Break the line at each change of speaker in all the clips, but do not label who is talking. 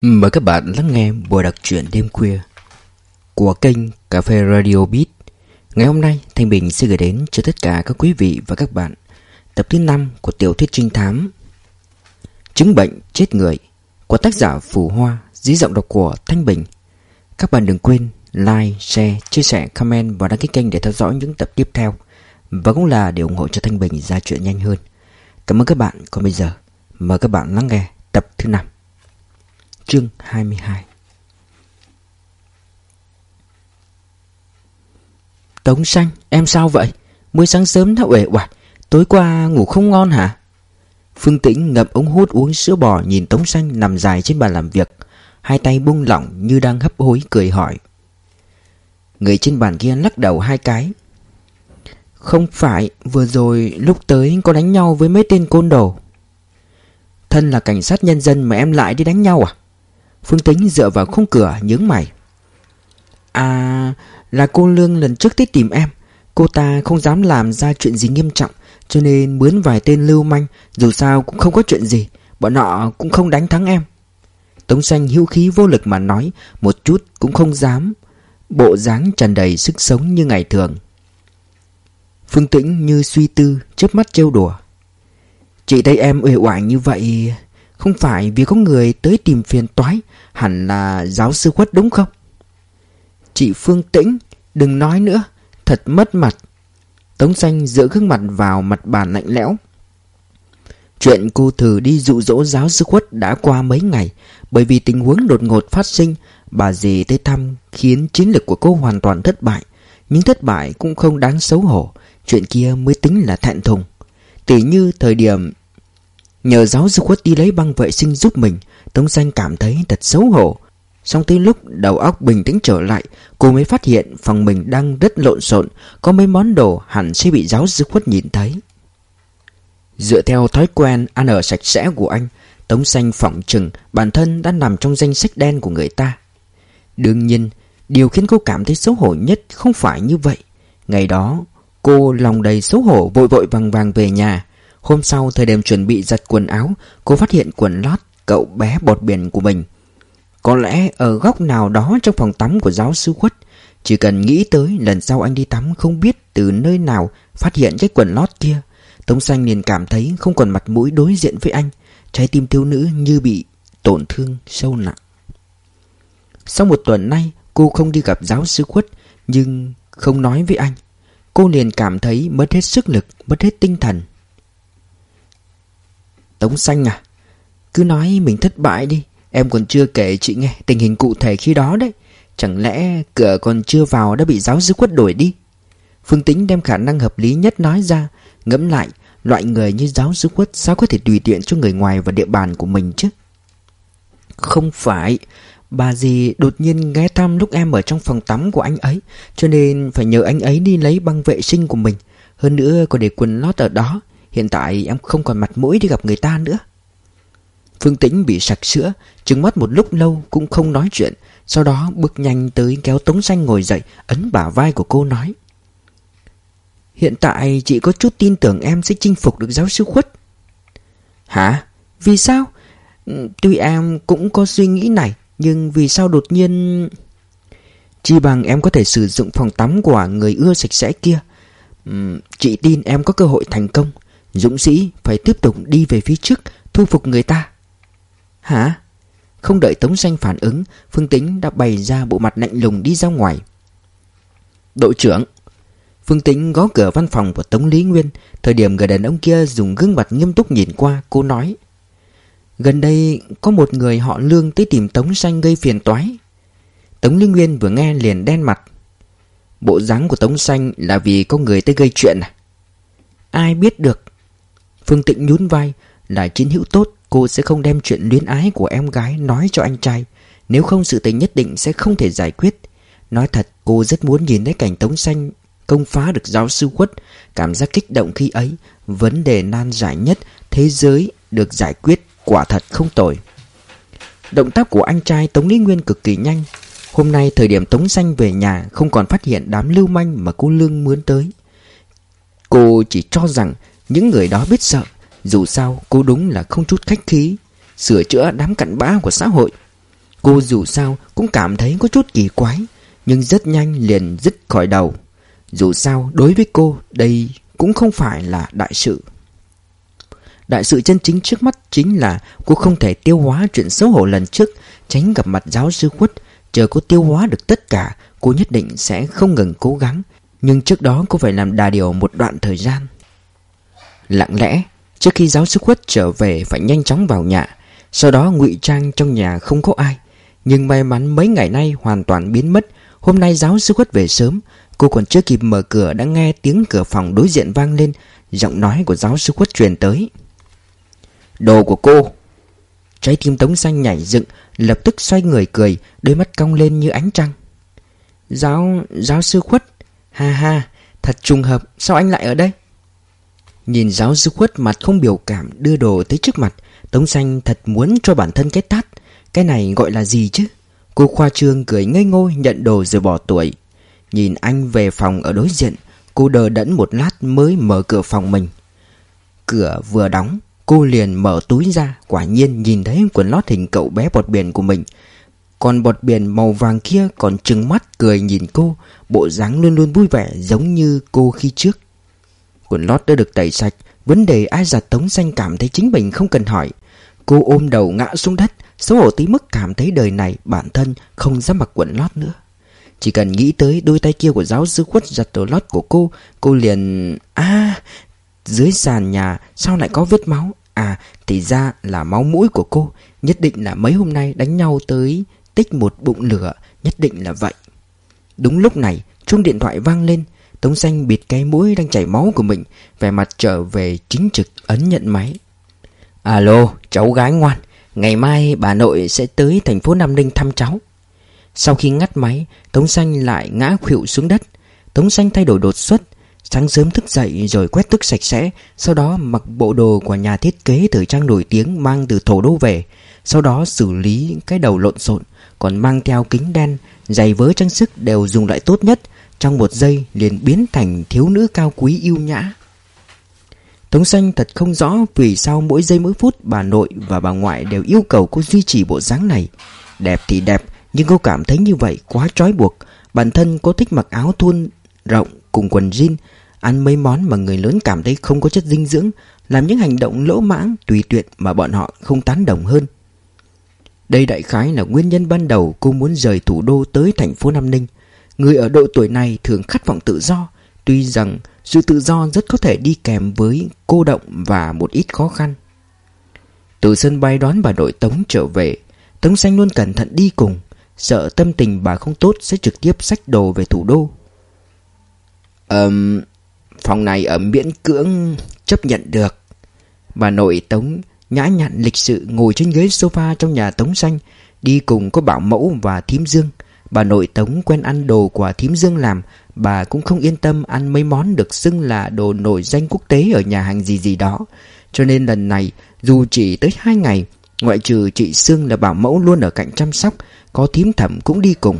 Mời các bạn lắng nghe buổi đọc truyện đêm khuya của kênh Cà phê Radio Beat. Ngày hôm nay, Thanh Bình sẽ gửi đến cho tất cả các quý vị và các bạn tập thứ 5 của tiểu thuyết trinh thám Chứng bệnh chết người của tác giả Phù Hoa dưới giọng đọc của Thanh Bình. Các bạn đừng quên like, share, chia sẻ, comment và đăng ký kênh để theo dõi những tập tiếp theo và cũng là để ủng hộ cho Thanh Bình ra chuyện nhanh hơn. Cảm ơn các bạn. Còn bây giờ, mời các bạn lắng nghe tập thứ 5. Chương 22 Tống xanh, em sao vậy? Mới sáng sớm đã uể oải Tối qua ngủ không ngon hả? Phương Tĩnh ngậm ống hút uống sữa bò nhìn Tống xanh nằm dài trên bàn làm việc Hai tay buông lỏng như đang hấp hối cười hỏi Người trên bàn kia lắc đầu hai cái Không phải vừa rồi lúc tới có đánh nhau với mấy tên côn đồ Thân là cảnh sát nhân dân mà em lại đi đánh nhau à? Phương Tính dựa vào khung cửa, nhướng mày. À là cô Lương lần trước tới tìm em. Cô ta không dám làm ra chuyện gì nghiêm trọng, Cho nên mướn vài tên lưu manh, Dù sao cũng không có chuyện gì. Bọn họ cũng không đánh thắng em. Tống xanh hữu khí vô lực mà nói, Một chút cũng không dám. Bộ dáng tràn đầy sức sống như ngày thường. Phương Tĩnh như suy tư, chớp mắt trêu đùa. Chị thấy em uể oải như vậy không phải vì có người tới tìm phiền toái, Hẳn là giáo sư khuất đúng không? Chị Phương Tĩnh, Đừng nói nữa, Thật mất mặt. Tống xanh dựa gương mặt vào mặt bàn lạnh lẽo. Chuyện cô thử đi dụ dỗ giáo sư khuất đã qua mấy ngày, Bởi vì tình huống đột ngột phát sinh, Bà dì tới thăm khiến chiến lược của cô hoàn toàn thất bại. Nhưng thất bại cũng không đáng xấu hổ, Chuyện kia mới tính là thẹn thùng. Tỉ như thời điểm Nhờ giáo sư khuất đi lấy băng vệ sinh giúp mình, Tống xanh cảm thấy thật xấu hổ. Xong tới lúc đầu óc bình tĩnh trở lại, Cô mới phát hiện phòng mình đang rất lộn xộn, Có mấy món đồ hẳn sẽ bị giáo sư khuất nhìn thấy. Dựa theo thói quen ăn ở sạch sẽ của anh, Tống xanh phỏng chừng bản thân đã nằm trong danh sách đen của người ta. Đương nhiên, Điều khiến cô cảm thấy xấu hổ nhất không phải như vậy. Ngày đó, Cô lòng đầy xấu hổ vội vội vàng vàng về nhà. Hôm sau thời điểm chuẩn bị giặt quần áo Cô phát hiện quần lót cậu bé bọt biển của mình. Có lẽ ở góc nào đó trong phòng tắm của giáo sư khuất Chỉ cần nghĩ tới lần sau anh đi tắm không biết từ nơi nào phát hiện cái quần lót kia Tống xanh liền cảm thấy không còn mặt mũi đối diện với anh Trái tim thiếu nữ như bị tổn thương sâu nặng. Sau một tuần nay cô không đi gặp giáo sư khuất Nhưng không nói với anh. Cô liền cảm thấy mất hết sức lực, mất hết tinh thần. Tống xanh à? Cứ nói mình thất bại đi, Em còn chưa kể chị nghe tình hình cụ thể khi đó đấy. Chẳng lẽ cửa còn chưa vào đã bị giáo sư quất đổi đi? Phương Tính đem khả năng hợp lý nhất nói ra, Ngẫm lại, Loại người như giáo sư quất Sao có thể tùy tiện cho người ngoài vào địa bàn của mình chứ? Không phải, Bà dì đột nhiên ghé thăm lúc em ở trong phòng tắm của anh ấy, Cho nên phải nhờ anh ấy đi lấy băng vệ sinh của mình. Hơn nữa còn để quần lót ở đó. Hiện tại em không còn mặt mũi đi gặp người ta nữa. Phương Tĩnh bị sặc sữa, Trừng mắt một lúc lâu cũng không nói chuyện, Sau đó bước nhanh tới kéo Tống Xanh ngồi dậy, Ấn bả vai của cô nói. Hiện tại chị có chút tin tưởng em sẽ chinh phục được giáo sư khuất. Hả? Vì sao? Ừ, tuy em cũng có suy nghĩ này, Nhưng vì sao đột nhiên... Chi bằng em có thể sử dụng phòng tắm của người ưa sạch sẽ kia. Ừ, chị tin em có cơ hội thành công. Dũng sĩ phải tiếp tục đi về phía trước, Thu phục người ta. Hả? Không đợi Tống Xanh phản ứng, Phương Tính đã bày ra bộ mặt lạnh lùng đi ra ngoài. Đội trưởng, Phương Tính gõ cửa văn phòng của Tống Lý Nguyên. Thời điểm người đàn ông kia dùng gương mặt nghiêm túc nhìn qua, Cô nói, Gần đây có một người họ lương tới tìm Tống Xanh gây phiền toái. Tống Lý Nguyên vừa nghe liền đen mặt. Bộ dáng của Tống Xanh là vì có người tới gây chuyện à? Ai biết được Phương Tịnh nhún vai, Là chiến hữu tốt, Cô sẽ không đem chuyện luyến ái của em gái nói cho anh trai. Nếu không, sự tình nhất định sẽ không thể giải quyết. Nói thật, cô rất muốn nhìn thấy cảnh Tống Xanh Công phá được giáo sư quất Cảm giác kích động khi ấy, Vấn đề nan giải nhất, Thế giới được giải quyết quả thật không tồi. Động tác của anh trai Tống Lý Nguyên cực kỳ nhanh. Hôm nay thời điểm Tống Xanh về nhà, Không còn phát hiện đám lưu manh mà cô Lương mướn tới. Cô chỉ cho rằng những người đó biết sợ, Dù sao cô đúng là không chút khách khí, Sửa chữa đám cặn bã của xã hội. Cô dù sao cũng cảm thấy có chút kỳ quái, Nhưng rất nhanh liền dứt khỏi đầu. Dù sao đối với cô, đây cũng không phải là đại sự. Đại sự chân chính trước mắt chính là cô không thể tiêu hóa chuyện xấu hổ lần trước, Tránh gặp mặt giáo sư khuất Chờ cô tiêu hóa được tất cả, Cô nhất định sẽ không ngừng cố gắng. Nhưng trước đó cô phải làm đà điều một đoạn thời gian. Lặng lẽ Trước khi giáo sư khuất trở về phải nhanh chóng vào nhà. Sau đó ngụy trang trong nhà không có ai, Nhưng may mắn mấy ngày nay hoàn toàn biến mất. Hôm nay giáo sư khuất về sớm, Cô còn chưa kịp mở cửa đã nghe tiếng cửa phòng đối diện vang lên, Giọng nói của giáo sư khuất truyền tới. Đồ của cô. Trái tim Tống Xanh nhảy dựng, Lập tức xoay người cười, Đôi mắt cong lên như ánh trăng. Giáo... giáo sư khuất, Ha ha, Thật trùng hợp, Sao anh lại ở đây? Nhìn giáo sư khuất mặt không biểu cảm Đưa đồ tới trước mặt, Tống Xanh thật muốn cho bản thân cái tát. Cái này gọi là gì chứ? Cô khoa trương cười ngây ngô nhận đồ rồi bỏ tuổi. Nhìn anh về phòng ở đối diện, Cô đờ đẫn một lát mới mở cửa phòng mình. Cửa vừa đóng, Cô liền mở túi ra, Quả nhiên nhìn thấy quần lót hình cậu bé bọt biển của mình. Còn bọt biển màu vàng kia còn trừng mắt cười nhìn cô, Bộ dáng luôn luôn vui vẻ giống như cô khi trước. Quần lót đã được tẩy sạch, Vấn đề ai giặt tống danh cảm thấy chính mình không cần hỏi. Cô ôm đầu ngã xuống đất, Xấu hổ tí mức cảm thấy đời này bản thân không dám mặc quần lót nữa. Chỉ cần nghĩ tới đôi tay kia của giáo sư khuất giặt đồ lót của cô Cô liền... À... Dưới sàn nhà sao lại có vết máu? À thì ra là máu mũi của cô, Nhất định là mấy hôm nay đánh nhau tới Tích một bụng lửa, Nhất định là vậy. Đúng lúc này, chuông điện thoại vang lên Tống xanh bịt cái mũi đang chảy máu của mình, Vẻ mặt trở về chính trực, ấn nhận máy. Alo, cháu gái ngoan, Ngày mai bà nội sẽ tới thành phố Nam Ninh thăm cháu. Sau khi ngắt máy, Tống xanh lại ngã khuỵu xuống đất. Tống xanh thay đổi đột xuất, Sáng sớm thức dậy rồi quét tức sạch sẽ, Sau đó mặc bộ đồ của nhà thiết kế thời trang nổi tiếng mang từ thổ đô về. Sau đó xử lý cái đầu lộn xộn, Còn mang theo kính đen, Giày vớ trang sức đều dùng loại tốt nhất. Trong một giây liền biến thành thiếu nữ cao quý yêu nhã. Tống xanh thật không rõ vì sao mỗi giây mỗi phút bà nội và bà ngoại đều yêu cầu cô duy trì bộ dáng này. Đẹp thì đẹp, nhưng cô cảm thấy như vậy quá trói buộc. Bản thân cô thích mặc áo thun rộng cùng quần jean, Ăn mấy món mà người lớn cảm thấy không có chất dinh dưỡng, Làm những hành động lỗ mãng, tùy tiện mà bọn họ không tán đồng hơn. Đây đại khái là nguyên nhân ban đầu cô muốn rời thủ đô tới thành phố Nam Ninh. Người ở độ tuổi này thường khát vọng tự do Tuy rằng sự tự do rất có thể đi kèm với cô động và một ít khó khăn Từ sân bay đón bà nội Tống trở về Tống Xanh luôn cẩn thận đi cùng Sợ tâm tình bà không tốt sẽ trực tiếp xách đồ về thủ đô Ờm, phòng này ở miễn cưỡng chấp nhận được. Bà nội Tống nhã nhặn lịch sự ngồi trên ghế sofa trong nhà Tống Xanh, đi cùng có Bảo Mẫu và Thím Dương. Bà nội Tống quen ăn đồ của Thím Dương làm, bà cũng không yên tâm ăn mấy món được xưng là đồ nổi danh quốc tế ở nhà hàng gì gì đó. Cho nên lần này, dù chỉ tới hai ngày, ngoại trừ chị Sương là bảo mẫu luôn ở cạnh chăm sóc, có thím thẩm cũng đi cùng.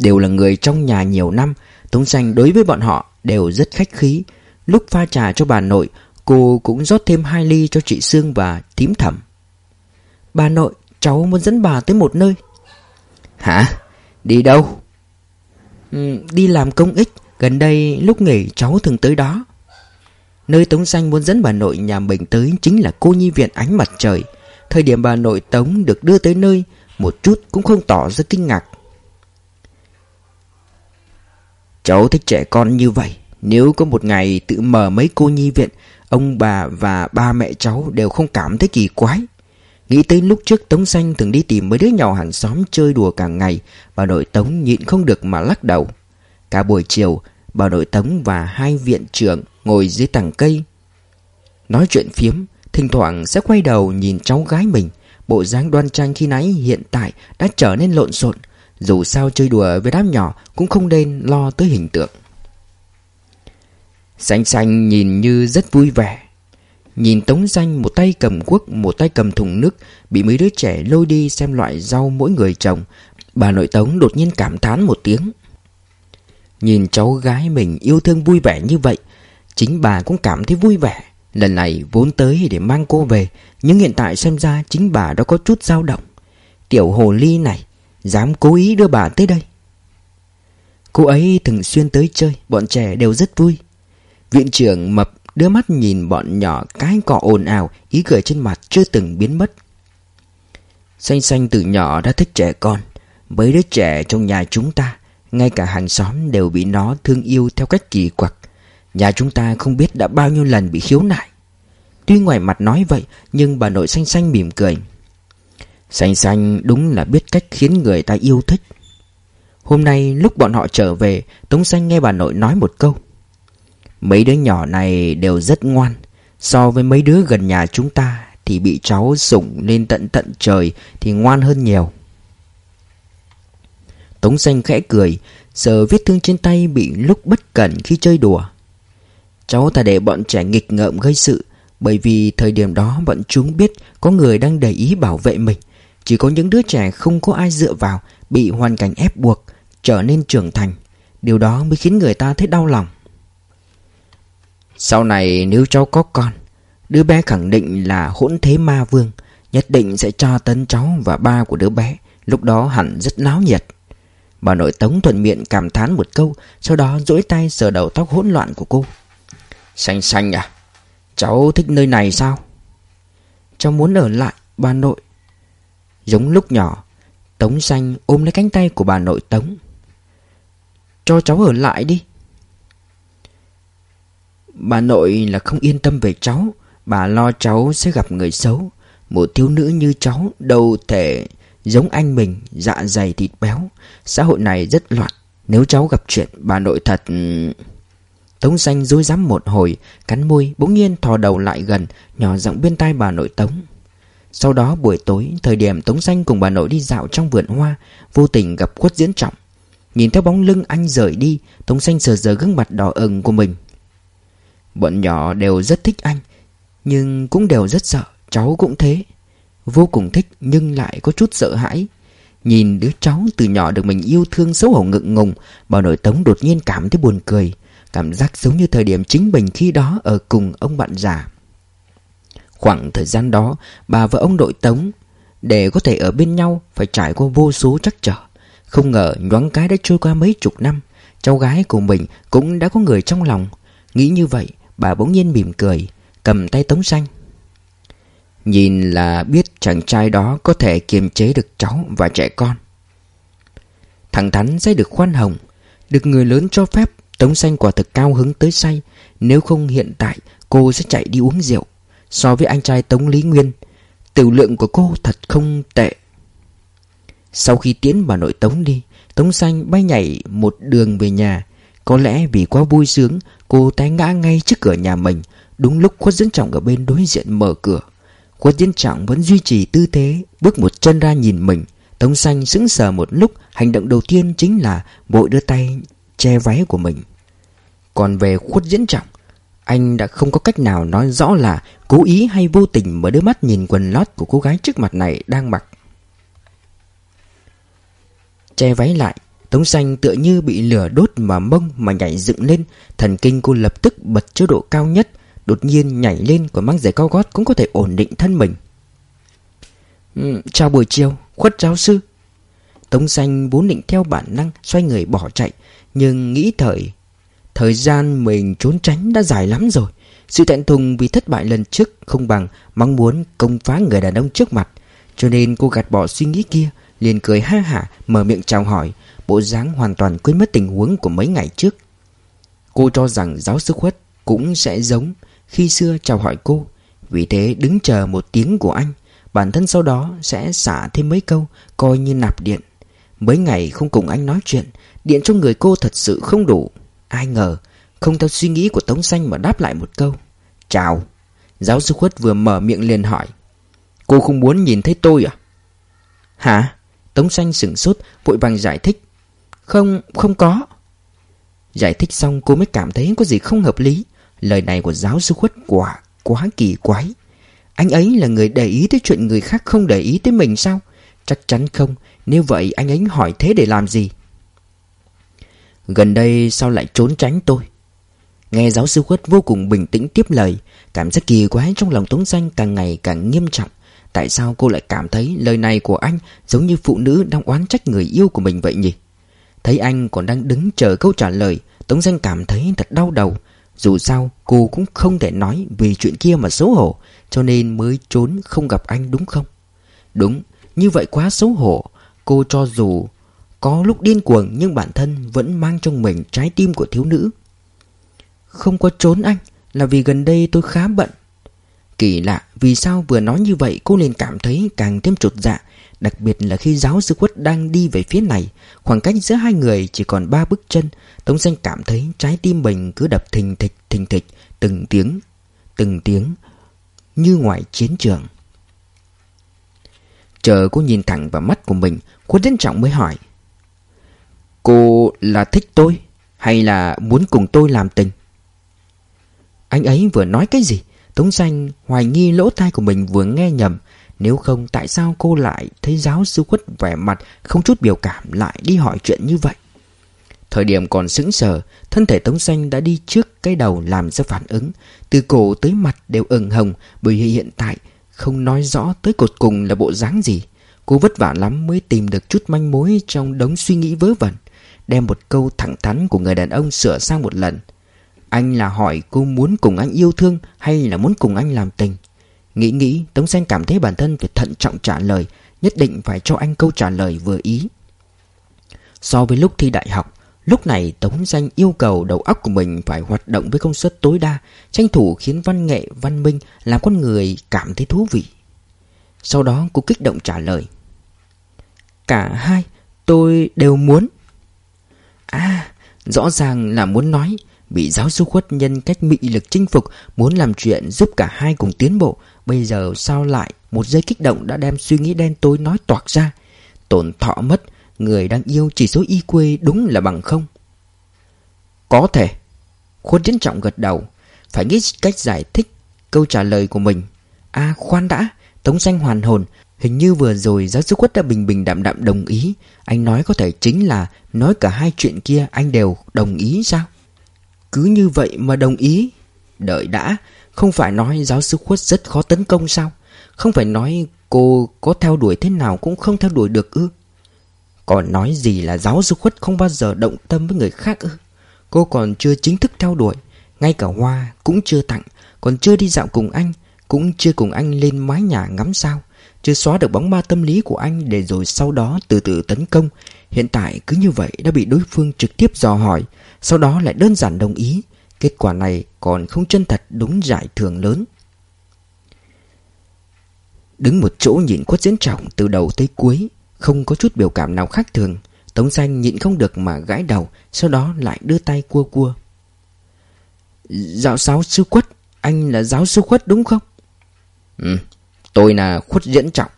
Đều là người trong nhà nhiều năm, Tống Xanh đối với bọn họ đều rất khách khí Lúc pha trà cho bà nội Cô cũng rót thêm hai ly cho chị Sương và thím thẩm Bà nội cháu muốn dẫn bà tới một nơi Hả? Đi đâu? Ừ, đi làm công ích. Gần đây lúc nghỉ cháu thường tới đó. Nơi Tống Xanh muốn dẫn bà nội nhà mình tới Chính là cô nhi viện ánh mặt trời. Thời điểm bà nội Tống được đưa tới nơi Một chút cũng không tỏ ra kinh ngạc. Cháu thích trẻ con như vậy Nếu có một ngày tự mở mấy cô nhi viện Ông bà và ba mẹ cháu đều không cảm thấy kỳ quái. Nghĩ tới lúc trước Tống Xanh thường đi tìm mấy đứa nhỏ hàng xóm chơi đùa cả ngày, Bà nội Tống nhịn không được mà lắc đầu. Cả buổi chiều, Bà nội Tống và hai viện trưởng ngồi dưới tầng cây. Nói chuyện phiếm, Thỉnh thoảng sẽ quay đầu nhìn cháu gái mình. Bộ dáng đoan trang khi nãy hiện tại đã trở nên lộn xộn. Dù sao chơi đùa với đám nhỏ Cũng không nên lo tới hình tượng. Xanh xanh nhìn như rất vui vẻ. Nhìn Tống Danh một tay cầm quốc, Một tay cầm thùng nước, Bị mấy đứa trẻ lôi đi xem loại rau mỗi người trồng. Bà nội Tống đột nhiên cảm thán một tiếng. Nhìn cháu gái mình yêu thương vui vẻ như vậy, Chính bà cũng cảm thấy vui vẻ. Lần này vốn tới để mang cô về, Nhưng hiện tại xem ra chính bà đã có chút dao động. Tiểu hồ ly này, Dám cố ý đưa bà tới đây. Cô ấy thường xuyên tới chơi, Bọn trẻ đều rất vui. Viện trưởng mập đưa mắt nhìn bọn nhỏ Cái cọ ồn ào, Ý cười trên mặt chưa từng biến mất. Xanh xanh từ nhỏ đã thích trẻ con. Mấy đứa trẻ trong nhà chúng ta, Ngay cả hàng xóm đều bị nó thương yêu theo cách kỳ quặc. Nhà chúng ta không biết đã bao nhiêu lần bị khiếu nại. Tuy ngoài mặt nói vậy, Nhưng bà nội xanh xanh mỉm cười. Xanh xanh đúng là biết cách khiến người ta yêu thích. Hôm nay lúc bọn họ trở về, Tống xanh nghe bà nội nói một câu. Mấy đứa nhỏ này đều rất ngoan. So với mấy đứa gần nhà chúng ta Thì bị cháu sủng lên tận tận trời Thì ngoan hơn nhiều. Tống xanh khẽ cười Giờ vết thương trên tay bị lúc bất cẩn khi chơi đùa. Cháu ta để bọn trẻ nghịch ngợm gây sự, Bởi vì thời điểm đó bọn chúng biết Có người đang để ý bảo vệ mình. Chỉ có những đứa trẻ không có ai dựa vào Bị hoàn cảnh ép buộc Trở nên trưởng thành. Điều đó mới khiến người ta thấy đau lòng. Sau này nếu cháu có con, Đứa bé khẳng định là hỗn thế ma vương, Nhất định sẽ tra tấn cháu và ba của đứa bé. Lúc đó hẳn rất náo nhiệt. Bà nội tống thuận miệng cảm thán một câu, Sau đó duỗi tay sờ đầu tóc hỗn loạn của cô. Xanh xanh à Cháu thích nơi này sao? Cháu muốn ở lại, bà nội. Giống lúc nhỏ, Tống xanh ôm lấy cánh tay của bà nội Tống. Cho cháu ở lại đi Bà nội là không yên tâm về cháu. Bà lo cháu sẽ gặp người xấu. Một thiếu nữ như cháu đâu thể, giống anh mình Dạ dày thịt béo. Xã hội này rất loạn. Nếu cháu gặp chuyện, bà nội thật ừ, Tống xanh dối rắm một hồi, Cắn môi, bỗng nhiên thò đầu lại gần, Nhỏ giọng bên tai bà nội Tống. Sau đó buổi tối, Thời điểm Tống xanh cùng bà nội đi dạo trong vườn hoa, Vô tình gặp quất diễn trọng. Nhìn theo bóng lưng anh rời đi, Tống xanh sờ sờ gương mặt đỏ ửng của mình. Bọn nhỏ đều rất thích anh, Nhưng cũng đều rất sợ, Cháu cũng thế. Vô cùng thích nhưng lại có chút sợ hãi. Nhìn đứa cháu từ nhỏ được mình yêu thương xấu hổ ngượng ngùng, Bà nội Tống đột nhiên cảm thấy buồn cười. Cảm giác giống như thời điểm chính mình khi đó ở cùng ông bạn già. Khoảng thời gian đó, Bà và ông đội Tống Để có thể ở bên nhau Phải trải qua vô số trắc trở. Không ngờ nhoáng cái đã trôi qua mấy chục năm, Cháu gái của mình cũng đã có người trong lòng. Nghĩ như vậy Bà bỗng nhiên mỉm cười, Cầm tay Tống Xanh. Nhìn là biết chàng trai đó có thể kiềm chế được cháu và trẻ con. Thẳng thắn sẽ được khoan hồng, Được người lớn cho phép. Tống xanh quả thực cao hứng tới say. Nếu không hiện tại, cô sẽ chạy đi uống rượu. So với anh trai Tống Lý Nguyên, Tiểu lượng của cô thật không tệ. Sau khi tiến bà nội Tống đi, Tống xanh bay nhảy một đường về nhà. Có lẽ vì quá vui sướng Cô té ngã ngay trước cửa nhà mình. Đúng lúc khuất diễn trọng ở bên đối diện mở cửa. Khuất diễn trọng vẫn duy trì tư thế, Bước một chân ra nhìn mình. Tống xanh sững sờ một lúc, Hành động đầu tiên chính là vội đưa tay che váy của mình. Còn về khuất diễn trọng, Anh đã không có cách nào nói rõ là Cố ý hay vô tình mở đôi mắt nhìn quần lót của cô gái trước mặt này đang mặc. Che váy lại Tống xanh tựa như bị lửa đốt mà mông mà nhảy dựng lên. Thần kinh cô lập tức bật chế độ cao nhất. Đột nhiên nhảy lên còn mang giày cao gót cũng có thể ổn định thân mình. Ừ, Chào buổi chiều, khuất giáo sư. Tống xanh vốn định theo bản năng xoay người bỏ chạy Nhưng nghĩ thời Thời gian mình trốn tránh đã dài lắm rồi. Sự thẹn thùng vì thất bại lần trước không bằng mong muốn công phá người đàn ông trước mặt. Cho nên cô gạt bỏ suy nghĩ kia liền cười ha hả, mở miệng chào hỏi. Bộ dáng hoàn toàn quên mất tình huống của mấy ngày trước. Cô cho rằng giáo sư khuất cũng sẽ giống khi xưa chào hỏi cô. Vì thế đứng chờ một tiếng của anh, Bản thân sau đó sẽ xả thêm mấy câu Coi như nạp điện. Mấy ngày không cùng anh nói chuyện, Điện trong người cô thật sự không đủ. Ai ngờ, Không theo suy nghĩ của Tống Xanh mà đáp lại một câu. Chào. Giáo sư khuất vừa mở miệng liền hỏi. Cô không muốn nhìn thấy tôi à? Hả? Tống Xanh sửng sốt, vội vàng giải thích. Không không có. Giải thích xong, cô mới cảm thấy có gì không hợp lý. Lời này của giáo sư khuất quả quá kỳ quái. Anh ấy là người để ý tới chuyện người khác không để ý tới mình sao? Chắc chắn không. Nếu vậy, anh ấy hỏi thế để làm gì? Gần đây sao lại trốn tránh tôi? Nghe giáo sư khuất vô cùng bình tĩnh tiếp lời, Cảm giác kỳ quái trong lòng Tống Danh càng ngày càng nghiêm trọng. Tại sao cô lại cảm thấy lời này của anh giống như phụ nữ đang oán trách người yêu của mình vậy nhỉ? Thấy anh còn đang đứng chờ câu trả lời, Tống Danh cảm thấy thật đau đầu. Dù sao, cô cũng không thể nói vì chuyện kia mà xấu hổ, cho nên mới trốn không gặp anh đúng không? Đúng, như vậy quá xấu hổ. Cô cho dù có lúc điên cuồng nhưng bản thân vẫn mang trong mình trái tim của thiếu nữ. Không có trốn anh, là vì gần đây tôi khá bận. Kỳ lạ, vì sao vừa nói như vậy cô liền cảm thấy càng thêm trột dạ, đặc biệt là khi giáo sư quất đang đi về phía này, khoảng cách giữa hai người chỉ còn ba bước chân, Tống xanh cảm thấy trái tim mình cứ đập thình thịch thình thịch, từng tiếng, từng tiếng, như ngoài chiến trường. Chờ cô nhìn thẳng vào mắt của mình, quất Đến Trọng mới hỏi. Cô là thích tôi hay là muốn cùng tôi làm tình? Anh ấy vừa nói cái gì? Tống Xanh hoài nghi lỗ tai của mình vừa nghe nhầm. Nếu không, tại sao cô lại thấy giáo sư khuất vẻ mặt không chút biểu cảm lại đi hỏi chuyện như vậy? Thời điểm còn sững sờ, Thân thể Tống Xanh đã đi trước cái đầu làm ra phản ứng. Từ cổ tới mặt đều ửng hồng, Bởi hiện tại không nói rõ tới cột cùng là bộ dáng gì. Cô vất vả lắm mới tìm được chút manh mối trong đống suy nghĩ vớ vẩn, Đem một câu thẳng thắn của người đàn ông sửa sang một lần anh là hỏi cô muốn cùng anh yêu thương hay là muốn cùng anh làm tình? Nghĩ nghĩ Tống Xanh cảm thấy bản thân phải thận trọng trả lời Nhất định phải cho anh câu trả lời vừa ý. So với lúc thi đại học Lúc này Tống Danh yêu cầu đầu óc của mình phải hoạt động với công suất tối đa Tranh thủ khiến văn nghệ, văn minh làm con người cảm thấy thú vị. Sau đó cô kích động trả lời Cả hai tôi đều muốn. À rõ ràng là muốn nói Bị giáo sư khuất nhân cách mị lực chinh phục, Muốn làm chuyện giúp cả hai cùng tiến bộ. Bây giờ sao lại Một giây kích động đã đem suy nghĩ đen tối nói toạc ra? Tổn thọ mất, Người đang yêu chỉ số y quê đúng là bằng không? Có thể. Khuất trân trọng gật đầu. Phải nghĩ cách giải thích câu trả lời của mình. À khoan đã. Tống xanh hoàn hồn. Hình như vừa rồi giáo sư quất đã bình bình đạm đạm đồng ý. Anh nói có thể chính là Nói cả hai chuyện kia, anh đều đồng ý sao? Cứ như vậy mà đồng ý. Đợi đã, Không phải nói giáo sư khuất rất khó tấn công sao? Không phải nói cô có theo đuổi thế nào cũng không theo đuổi được ư? Còn nói gì là giáo sư khuất không bao giờ động tâm với người khác ư? Cô còn chưa chính thức theo đuổi, Ngay cả hoa cũng chưa tặng, Còn chưa đi dạo cùng anh, Cũng chưa cùng anh lên mái nhà ngắm sao, Chưa xóa được bóng ma tâm lý của anh Để rồi sau đó từ từ tấn công. Hiện tại cứ như vậy đã bị đối phương trực tiếp dò hỏi sau đó lại đơn giản đồng ý. Kết quả này còn không chân thật đúng giải thưởng lớn. Đứng một chỗ nhìn quất diễn trọng từ đầu tới cuối, Không có chút biểu cảm nào khác thường. Tống xanh nhịn không được mà gãi đầu, Sau đó lại đưa tay cua cua. Giáo sáu sư quất Anh là giáo sư khuất đúng không? Ừ Tôi là khuất diễn trọng.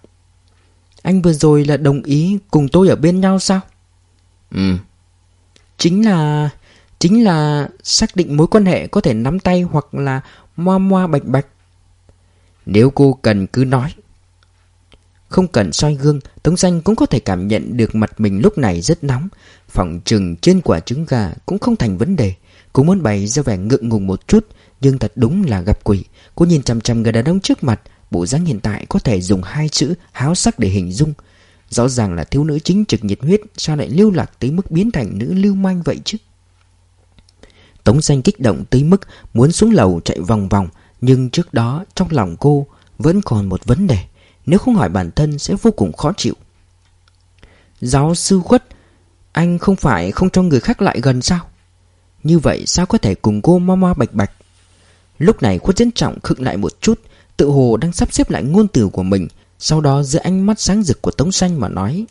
Anh vừa rồi là đồng ý cùng tôi ở bên nhau sao? Ừ Chính là Chính là xác định mối quan hệ có thể nắm tay hoặc là moa moa bạch bạch. Nếu cô cần cứ nói. Không cần soi gương, Tống Danh cũng có thể cảm nhận được mặt mình lúc này rất nóng. Phòng trừng trên quả trứng gà cũng không thành vấn đề. Cô muốn bày ra vẻ ngượng ngùng một chút, nhưng thật đúng là gặp quỷ. Cô nhìn chằm chằm người đàn ông trước mặt, bộ dáng hiện tại có thể dùng hai chữ háo sắc để hình dung. Rõ ràng là thiếu nữ chính trực nhiệt huyết, sao lại lưu lạc tới mức biến thành nữ lưu manh vậy chứ? Tống xanh kích động tới mức muốn xuống lầu chạy vòng vòng, Nhưng trước đó trong lòng cô vẫn còn một vấn đề, Nếu không hỏi bản thân sẽ vô cùng khó chịu. Giáo sư khuất, Anh không phải không cho người khác lại gần sao? Như vậy sao có thể cùng cô ma ma bạch bạch? Lúc này khuất diễn trọng khựng lại một chút, Tự hồ đang sắp xếp lại ngôn từ của mình, Sau đó giữa ánh mắt sáng rực của Tống Xanh mà nói,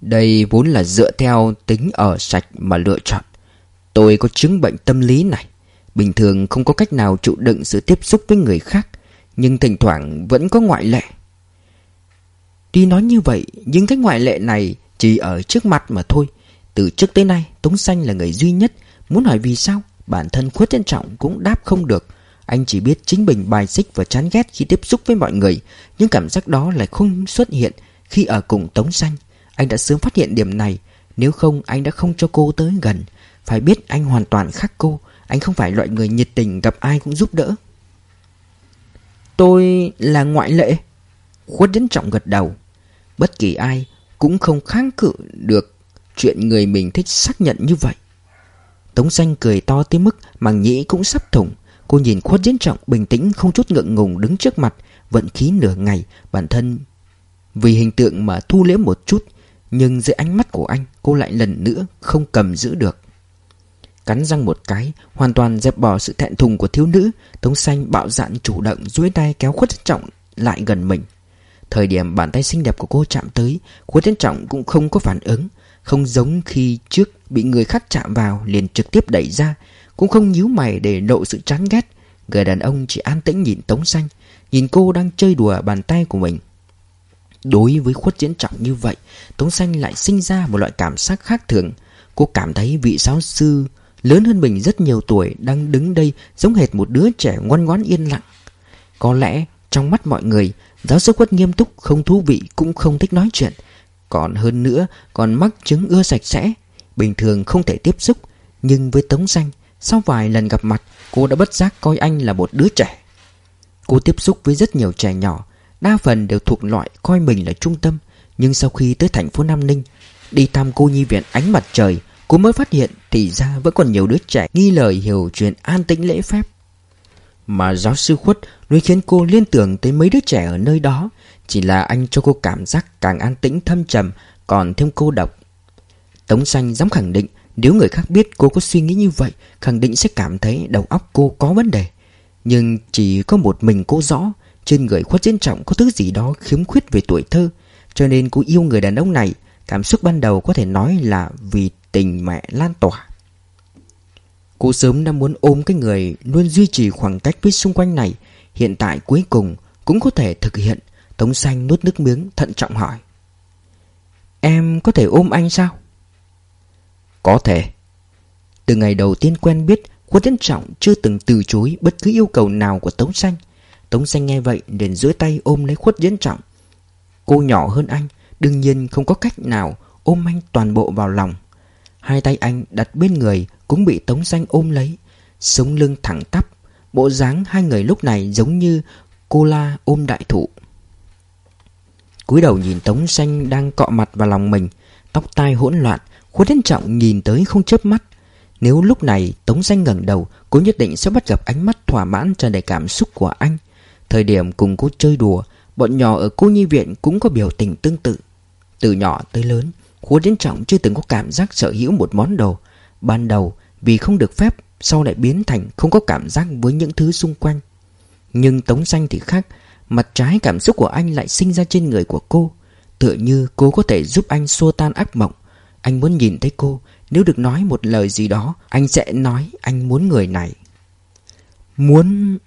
Đây vốn là dựa theo tính ở sạch mà lựa chọn. Tôi có chứng bệnh tâm lý này. Bình thường không có cách nào chịu đựng sự tiếp xúc với người khác, Nhưng thỉnh thoảng vẫn có ngoại lệ. Tuy nói như vậy, Nhưng cái ngoại lệ này chỉ ở trước mặt mà thôi. Từ trước tới nay, Tống Xanh là người duy nhất Muốn hỏi vì sao Bản thân khuất trân trọng cũng đáp không được. Anh chỉ biết chính mình bài xích và chán ghét khi tiếp xúc với mọi người, Nhưng cảm giác đó lại không xuất hiện Khi ở cùng Tống Xanh. Anh đã sớm phát hiện điểm này, Nếu không anh đã không cho cô tới gần phải biết anh hoàn toàn khác cô. Anh không phải loại người nhiệt tình gặp ai cũng giúp đỡ. Tôi là ngoại lệ. Khuất Diễn Trọng gật đầu. Bất kỳ ai cũng không kháng cự được Chuyện người mình thích xác nhận như vậy. Tống xanh cười to tới mức Màng nhĩ cũng sắp thủng. Cô nhìn Khuất Diễn Trọng bình tĩnh, không chút ngượng ngùng đứng trước mặt, Vận khí nửa ngày. Bản thân vì hình tượng mà thu liễm một chút, Nhưng dưới ánh mắt của anh, Cô lại lần nữa không cầm giữ được. Cắn răng một cái, Hoàn toàn dẹp bỏ sự thẹn thùng của thiếu nữ, Tống xanh bạo dạn chủ động duỗi tay kéo khuất trọng lại gần mình. Thời điểm bàn tay xinh đẹp của cô chạm tới, Khuất Tiến Trọng cũng không có phản ứng, Không giống khi trước bị người khác chạm vào liền trực tiếp đẩy ra, Cũng không nhíu mày để lộ sự chán ghét. Người đàn ông chỉ an tĩnh nhìn Tống Xanh, Nhìn cô đang chơi đùa bàn tay của mình. Đối với khuất diễn trọng như vậy, Tống Xanh lại sinh ra một loại cảm giác khác thường. Cô cảm thấy vị giáo sư Lớn hơn mình rất nhiều tuổi Đang đứng đây giống hệt một đứa trẻ ngoan ngoãn yên lặng. Có lẽ trong mắt mọi người, Giáo sư quất nghiêm túc, Không thú vị, cũng không thích nói chuyện. Còn hơn nữa, còn mắc chứng ưa sạch sẽ, Bình thường không thể tiếp xúc. Nhưng với Tống Xanh Sau vài lần gặp mặt, Cô đã bất giác coi anh là một đứa trẻ. Cô tiếp xúc với rất nhiều trẻ nhỏ, Đa phần đều thuộc loại coi mình là trung tâm. Nhưng sau khi tới thành phố Nam Ninh, Đi thăm cô nhi viện ánh mặt trời Cô mới phát hiện thì ra vẫn còn nhiều đứa trẻ nghi lời hiểu chuyện an tĩnh lễ phép. Mà giáo sư khuất luôn khiến cô liên tưởng tới mấy đứa trẻ ở nơi đó, Chỉ là anh cho cô cảm giác càng an tĩnh thâm trầm, Còn thêm cô độc. Tống xanh dám khẳng định, Nếu người khác biết cô có suy nghĩ như vậy, Khẳng định sẽ cảm thấy đầu óc cô có vấn đề. Nhưng chỉ có một mình cô rõ, trên người khuất diễn trọng có thứ gì đó khiếm khuyết về tuổi thơ, Cho nên cô yêu người đàn ông này, Cảm xúc ban đầu có thể nói là vì tình mẹ lan tỏa. Cô sớm đã muốn ôm cái người luôn duy trì khoảng cách với xung quanh này, Hiện tại cuối cùng cũng có thể thực hiện, Tống xanh nuốt nước miếng thận trọng hỏi. Em có thể ôm anh sao? Có thể. Từ ngày đầu tiên quen biết Quân Tiến Trọng chưa từng từ chối bất cứ yêu cầu nào của Tống Xanh. Tống xanh nghe vậy liền dưới tay ôm lấy khuất Tiến trọng. Cô nhỏ hơn anh, Đương nhiên không có cách nào ôm anh toàn bộ vào lòng. Hai tay anh đặt bên người cũng bị Tống xanh ôm lấy, Sống lưng thẳng tắp, Bộ dáng hai người lúc này giống như cô la ôm đại thụ. Cúi đầu nhìn Tống xanh đang cọ mặt vào lòng mình, Tóc tai hỗn loạn, Khuất Thiên Trọng nhìn tới không chớp mắt. Nếu lúc này Tống xanh ngẩng đầu, Cô nhất định sẽ bắt gặp ánh mắt thỏa mãn tràn đầy cảm xúc của anh. Thời điểm cùng cô chơi đùa, Bọn nhỏ ở cô nhi viện cũng có biểu tình tương tự, Từ nhỏ tới lớn. Khuất Đến Trọng chưa từng có cảm giác sở hữu một món đồ. Ban đầu, vì không được phép, Sau lại biến thành không có cảm giác với những thứ xung quanh. Nhưng Tống Xanh thì khác, Mặt trái cảm xúc của anh lại sinh ra trên người của cô. Tựa như cô có thể giúp anh xua tan ác mộng. Anh muốn nhìn thấy cô, Nếu được nói một lời gì đó, Anh sẽ nói anh muốn người này. Muốn...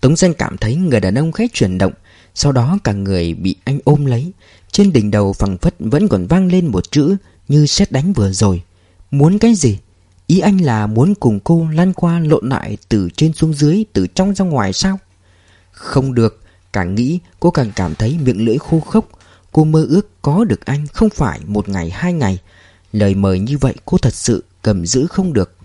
Tống Xanh cảm thấy người đàn ông khẽ chuyển động, Sau đó cả người bị anh ôm lấy. Trên đỉnh đầu phẳng phất vẫn còn vang lên một chữ Như xét đánh vừa rồi. Muốn cái gì? Ý anh là muốn cùng cô lan qua lộn lại Từ trên xuống dưới, từ trong ra ngoài sao? Không được Càng nghĩ cô càng cảm thấy miệng lưỡi khô khốc. Cô mơ ước có được anh không phải một ngày hai ngày. Lời mời như vậy cô thật sự cầm giữ không được.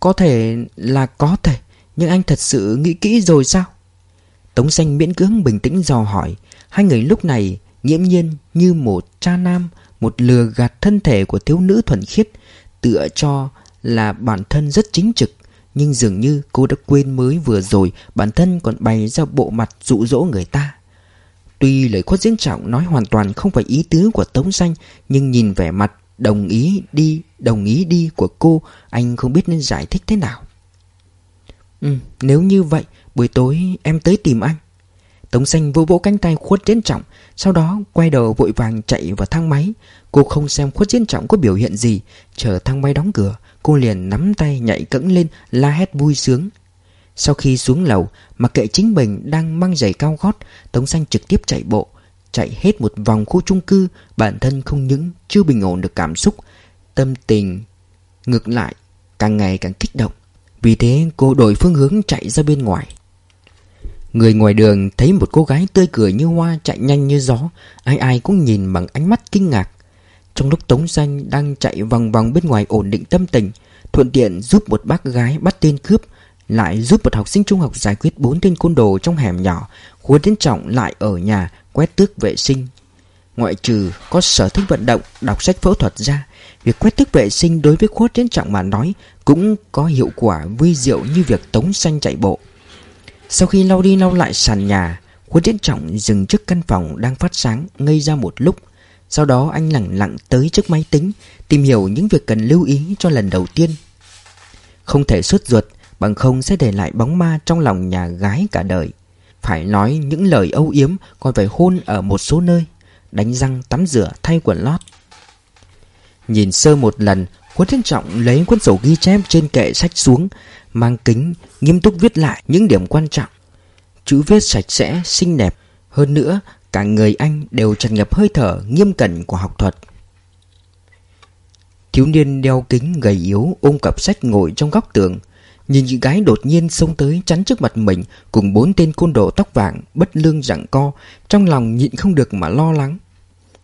Có thể là có thể nhưng anh thật sự nghĩ kỹ rồi sao? Tống xanh miễn cưỡng bình tĩnh dò hỏi. Hai người lúc này nghiễm nhiên như một cha nam Một lừa gạt thân thể của thiếu nữ thuần khiết Tựa cho là bản thân rất chính trực Nhưng dường như cô đã quên mới vừa rồi Bản thân còn bày ra bộ mặt dụ dỗ người ta Tuy lời khuất diễn trọng nói hoàn toàn không phải ý tứ của Tống Xanh Nhưng nhìn vẻ mặt đồng ý đi, đồng ý đi của cô Anh không biết nên giải thích thế nào Ừ, nếu như vậy, buổi tối em tới tìm anh. Tống xanh vỗ vỗ cánh tay khuất diễn trọng, sau đó quay đầu vội vàng chạy vào thang máy. Cô không xem khuất diễn trọng có biểu hiện gì, chờ thang máy đóng cửa, cô liền nắm tay nhảy cẫng lên, la hét vui sướng. Sau khi xuống lầu, mặc kệ chính mình đang mang giày cao gót, Tống xanh trực tiếp chạy bộ. Chạy hết một vòng khu chung cư, bản thân không những chưa bình ổn được cảm xúc, tâm tình ngược lại càng ngày càng kích động. Vì thế cô đổi phương hướng chạy ra bên ngoài Người ngoài đường thấy một cô gái tươi cười như hoa chạy nhanh như gió Ai ai cũng nhìn bằng ánh mắt kinh ngạc Trong lúc Tống Danh đang chạy vòng vòng bên ngoài ổn định tâm tình Thuận tiện giúp một bác gái bắt tên cướp lại giúp một học sinh trung học giải quyết bốn tên côn đồ trong hẻm nhỏ, Khuôn Tiến Trọng lại ở nhà quét tước vệ sinh. Ngoại trừ có sở thích vận động, đọc sách phẫu thuật ra, việc quét tước vệ sinh đối với Khuất Tiến Trọng mà nói cũng có hiệu quả vui diệu như việc tống xanh chạy bộ. Sau khi lau đi lau lại sàn nhà, quân Tiến Trọng dừng trước căn phòng đang phát sáng ngây ra một lúc. Sau đó anh lặng lặng tới trước máy tính, tìm hiểu những việc cần lưu ý cho lần đầu tiên. Không thể xuất ruột, bằng không sẽ để lại bóng ma trong lòng nhà gái cả đời. Phải nói những lời âu yếm còn phải hôn ở một số nơi, đánh răng, tắm rửa, thay quần lót. Nhìn sơ một lần, quân Thiên Trọng lấy cuốn sổ ghi chép trên kệ sách xuống, mang kính, nghiêm túc viết lại những điểm quan trọng. Chữ viết sạch sẽ, xinh đẹp. Hơn nữa, cả người anh đều tràn ngập hơi thở nghiêm cẩn của học thuật. Thiếu niên đeo kính gầy yếu ôm cặp sách ngồi trong góc tường Nhìn chị gái đột nhiên xông tới chắn trước mặt mình Cùng bốn tên côn đồ tóc vàng bất lương giằng co Trong lòng nhịn không được mà lo lắng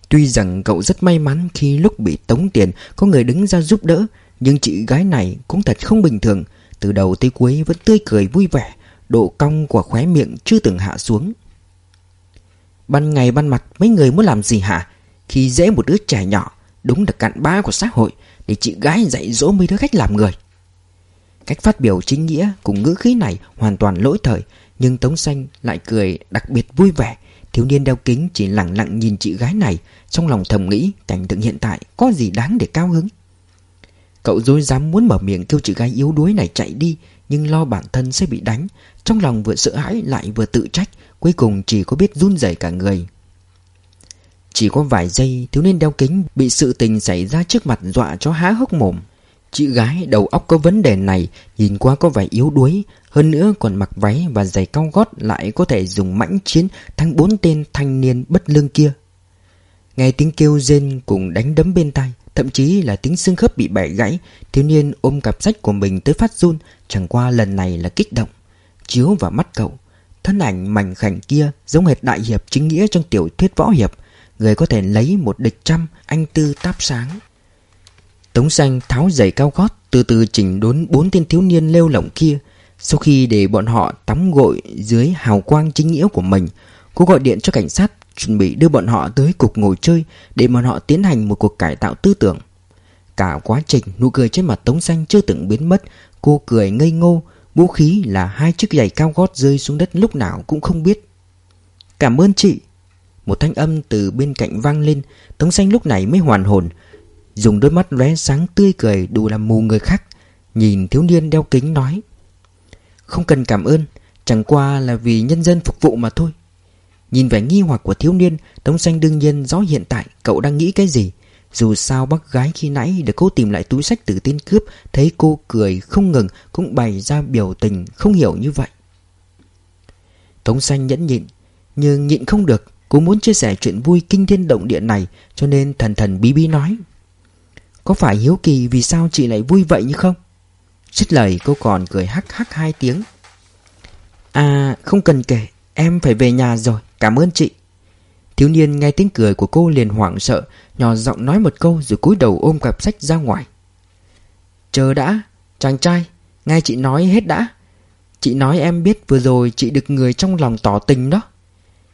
Tuy rằng cậu rất may mắn khi lúc bị tống tiền có người đứng ra giúp đỡ Nhưng chị gái này cũng thật không bình thường từ đầu tới cuối vẫn tươi cười vui vẻ, Độ cong của khóe miệng chưa từng hạ xuống. Ban ngày ban mặt, mấy người muốn làm gì hả? Khi dễ một đứa trẻ nhỏ, Đúng là cặn bã của xã hội, Để chị gái dạy dỗ mấy đứa khách làm người. Cách phát biểu chính nghĩa cùng ngữ khí này hoàn toàn lỗi thời, Nhưng Tống Xanh lại cười đặc biệt vui vẻ. Thiếu niên đeo kính chỉ lặng lặng nhìn chị gái này, Trong lòng thầm nghĩ cảnh tượng hiện tại có gì đáng để cao hứng. Cậu dối dám muốn mở miệng kêu chị gái yếu đuối này chạy đi, Nhưng lo bản thân sẽ bị đánh. Trong lòng vừa sợ hãi lại vừa tự trách, Cuối cùng chỉ có biết run rẩy cả người. Chỉ có vài giây, thiếu niên đeo kính Bị sự tình xảy ra trước mặt dọa cho há hốc mồm. Chị gái đầu óc có vấn đề này, Nhìn qua có vẻ yếu đuối, Hơn nữa còn mặc váy và giày cao gót Lại có thể dùng mãnh chiến Thắng bốn tên thanh niên bất lương kia. Nghe tiếng kêu rên cùng đánh đấm bên tai Thậm chí là tiếng xương khớp bị bẻ gãy, Thiếu niên ôm cặp sách của mình tới phát run, Chẳng qua lần này là kích động, Chiếu vào mắt cậu. Thân ảnh mảnh khảnh kia giống hệt đại hiệp chính nghĩa trong tiểu thuyết võ hiệp, Người có thể lấy một địch trăm, Anh tư táp sáng. Tống xanh tháo giày cao gót, Từ từ chỉnh đốn bốn tên thiếu niên lêu lỏng kia. Sau khi để bọn họ tắm gội Dưới hào quang chính nghĩa của mình, Cô gọi điện cho cảnh sát Chuẩn bị đưa bọn họ tới cục ngồi chơi Để bọn họ tiến hành một cuộc cải tạo tư tưởng. Cả quá trình, nụ cười trên mặt Tống Xanh chưa từng biến mất. Cô cười ngây ngô, Vũ khí là hai chiếc giày cao gót rơi xuống đất lúc nào cũng không biết. Cảm ơn chị. Một thanh âm từ bên cạnh vang lên. Tống Xanh lúc này mới hoàn hồn, Dùng đôi mắt lóe sáng tươi cười đủ làm mù người khác, Nhìn thiếu niên đeo kính nói, Không cần cảm ơn, Chẳng qua là vì nhân dân phục vụ mà thôi. Nhìn vẻ nghi hoặc của thiếu niên, Tống xanh đương nhiên rõ hiện tại cậu đang nghĩ cái gì. Dù sao bác gái khi nãy được cô tìm lại túi sách từ tên cướp, Thấy cô cười không ngừng, Cũng bày ra biểu tình không hiểu như vậy. Tống xanh nhẫn nhịn, Nhưng nhịn không được, Cô muốn chia sẻ chuyện vui kinh thiên động địa này, Cho nên thần thần bí bí nói. Có phải hiếu kỳ vì sao chị lại vui vậy như không? Dứt lời, cô còn cười hắc hắc hai tiếng. À không cần kể, Em phải về nhà rồi. Cảm ơn chị. Thiếu niên nghe tiếng cười của cô liền hoảng sợ, Nhỏ giọng nói một câu rồi cúi đầu ôm cặp sách ra ngoài. Chờ đã, Chàng trai, Nghe chị nói hết đã. Chị nói em biết vừa rồi chị được người trong lòng tỏ tình đó.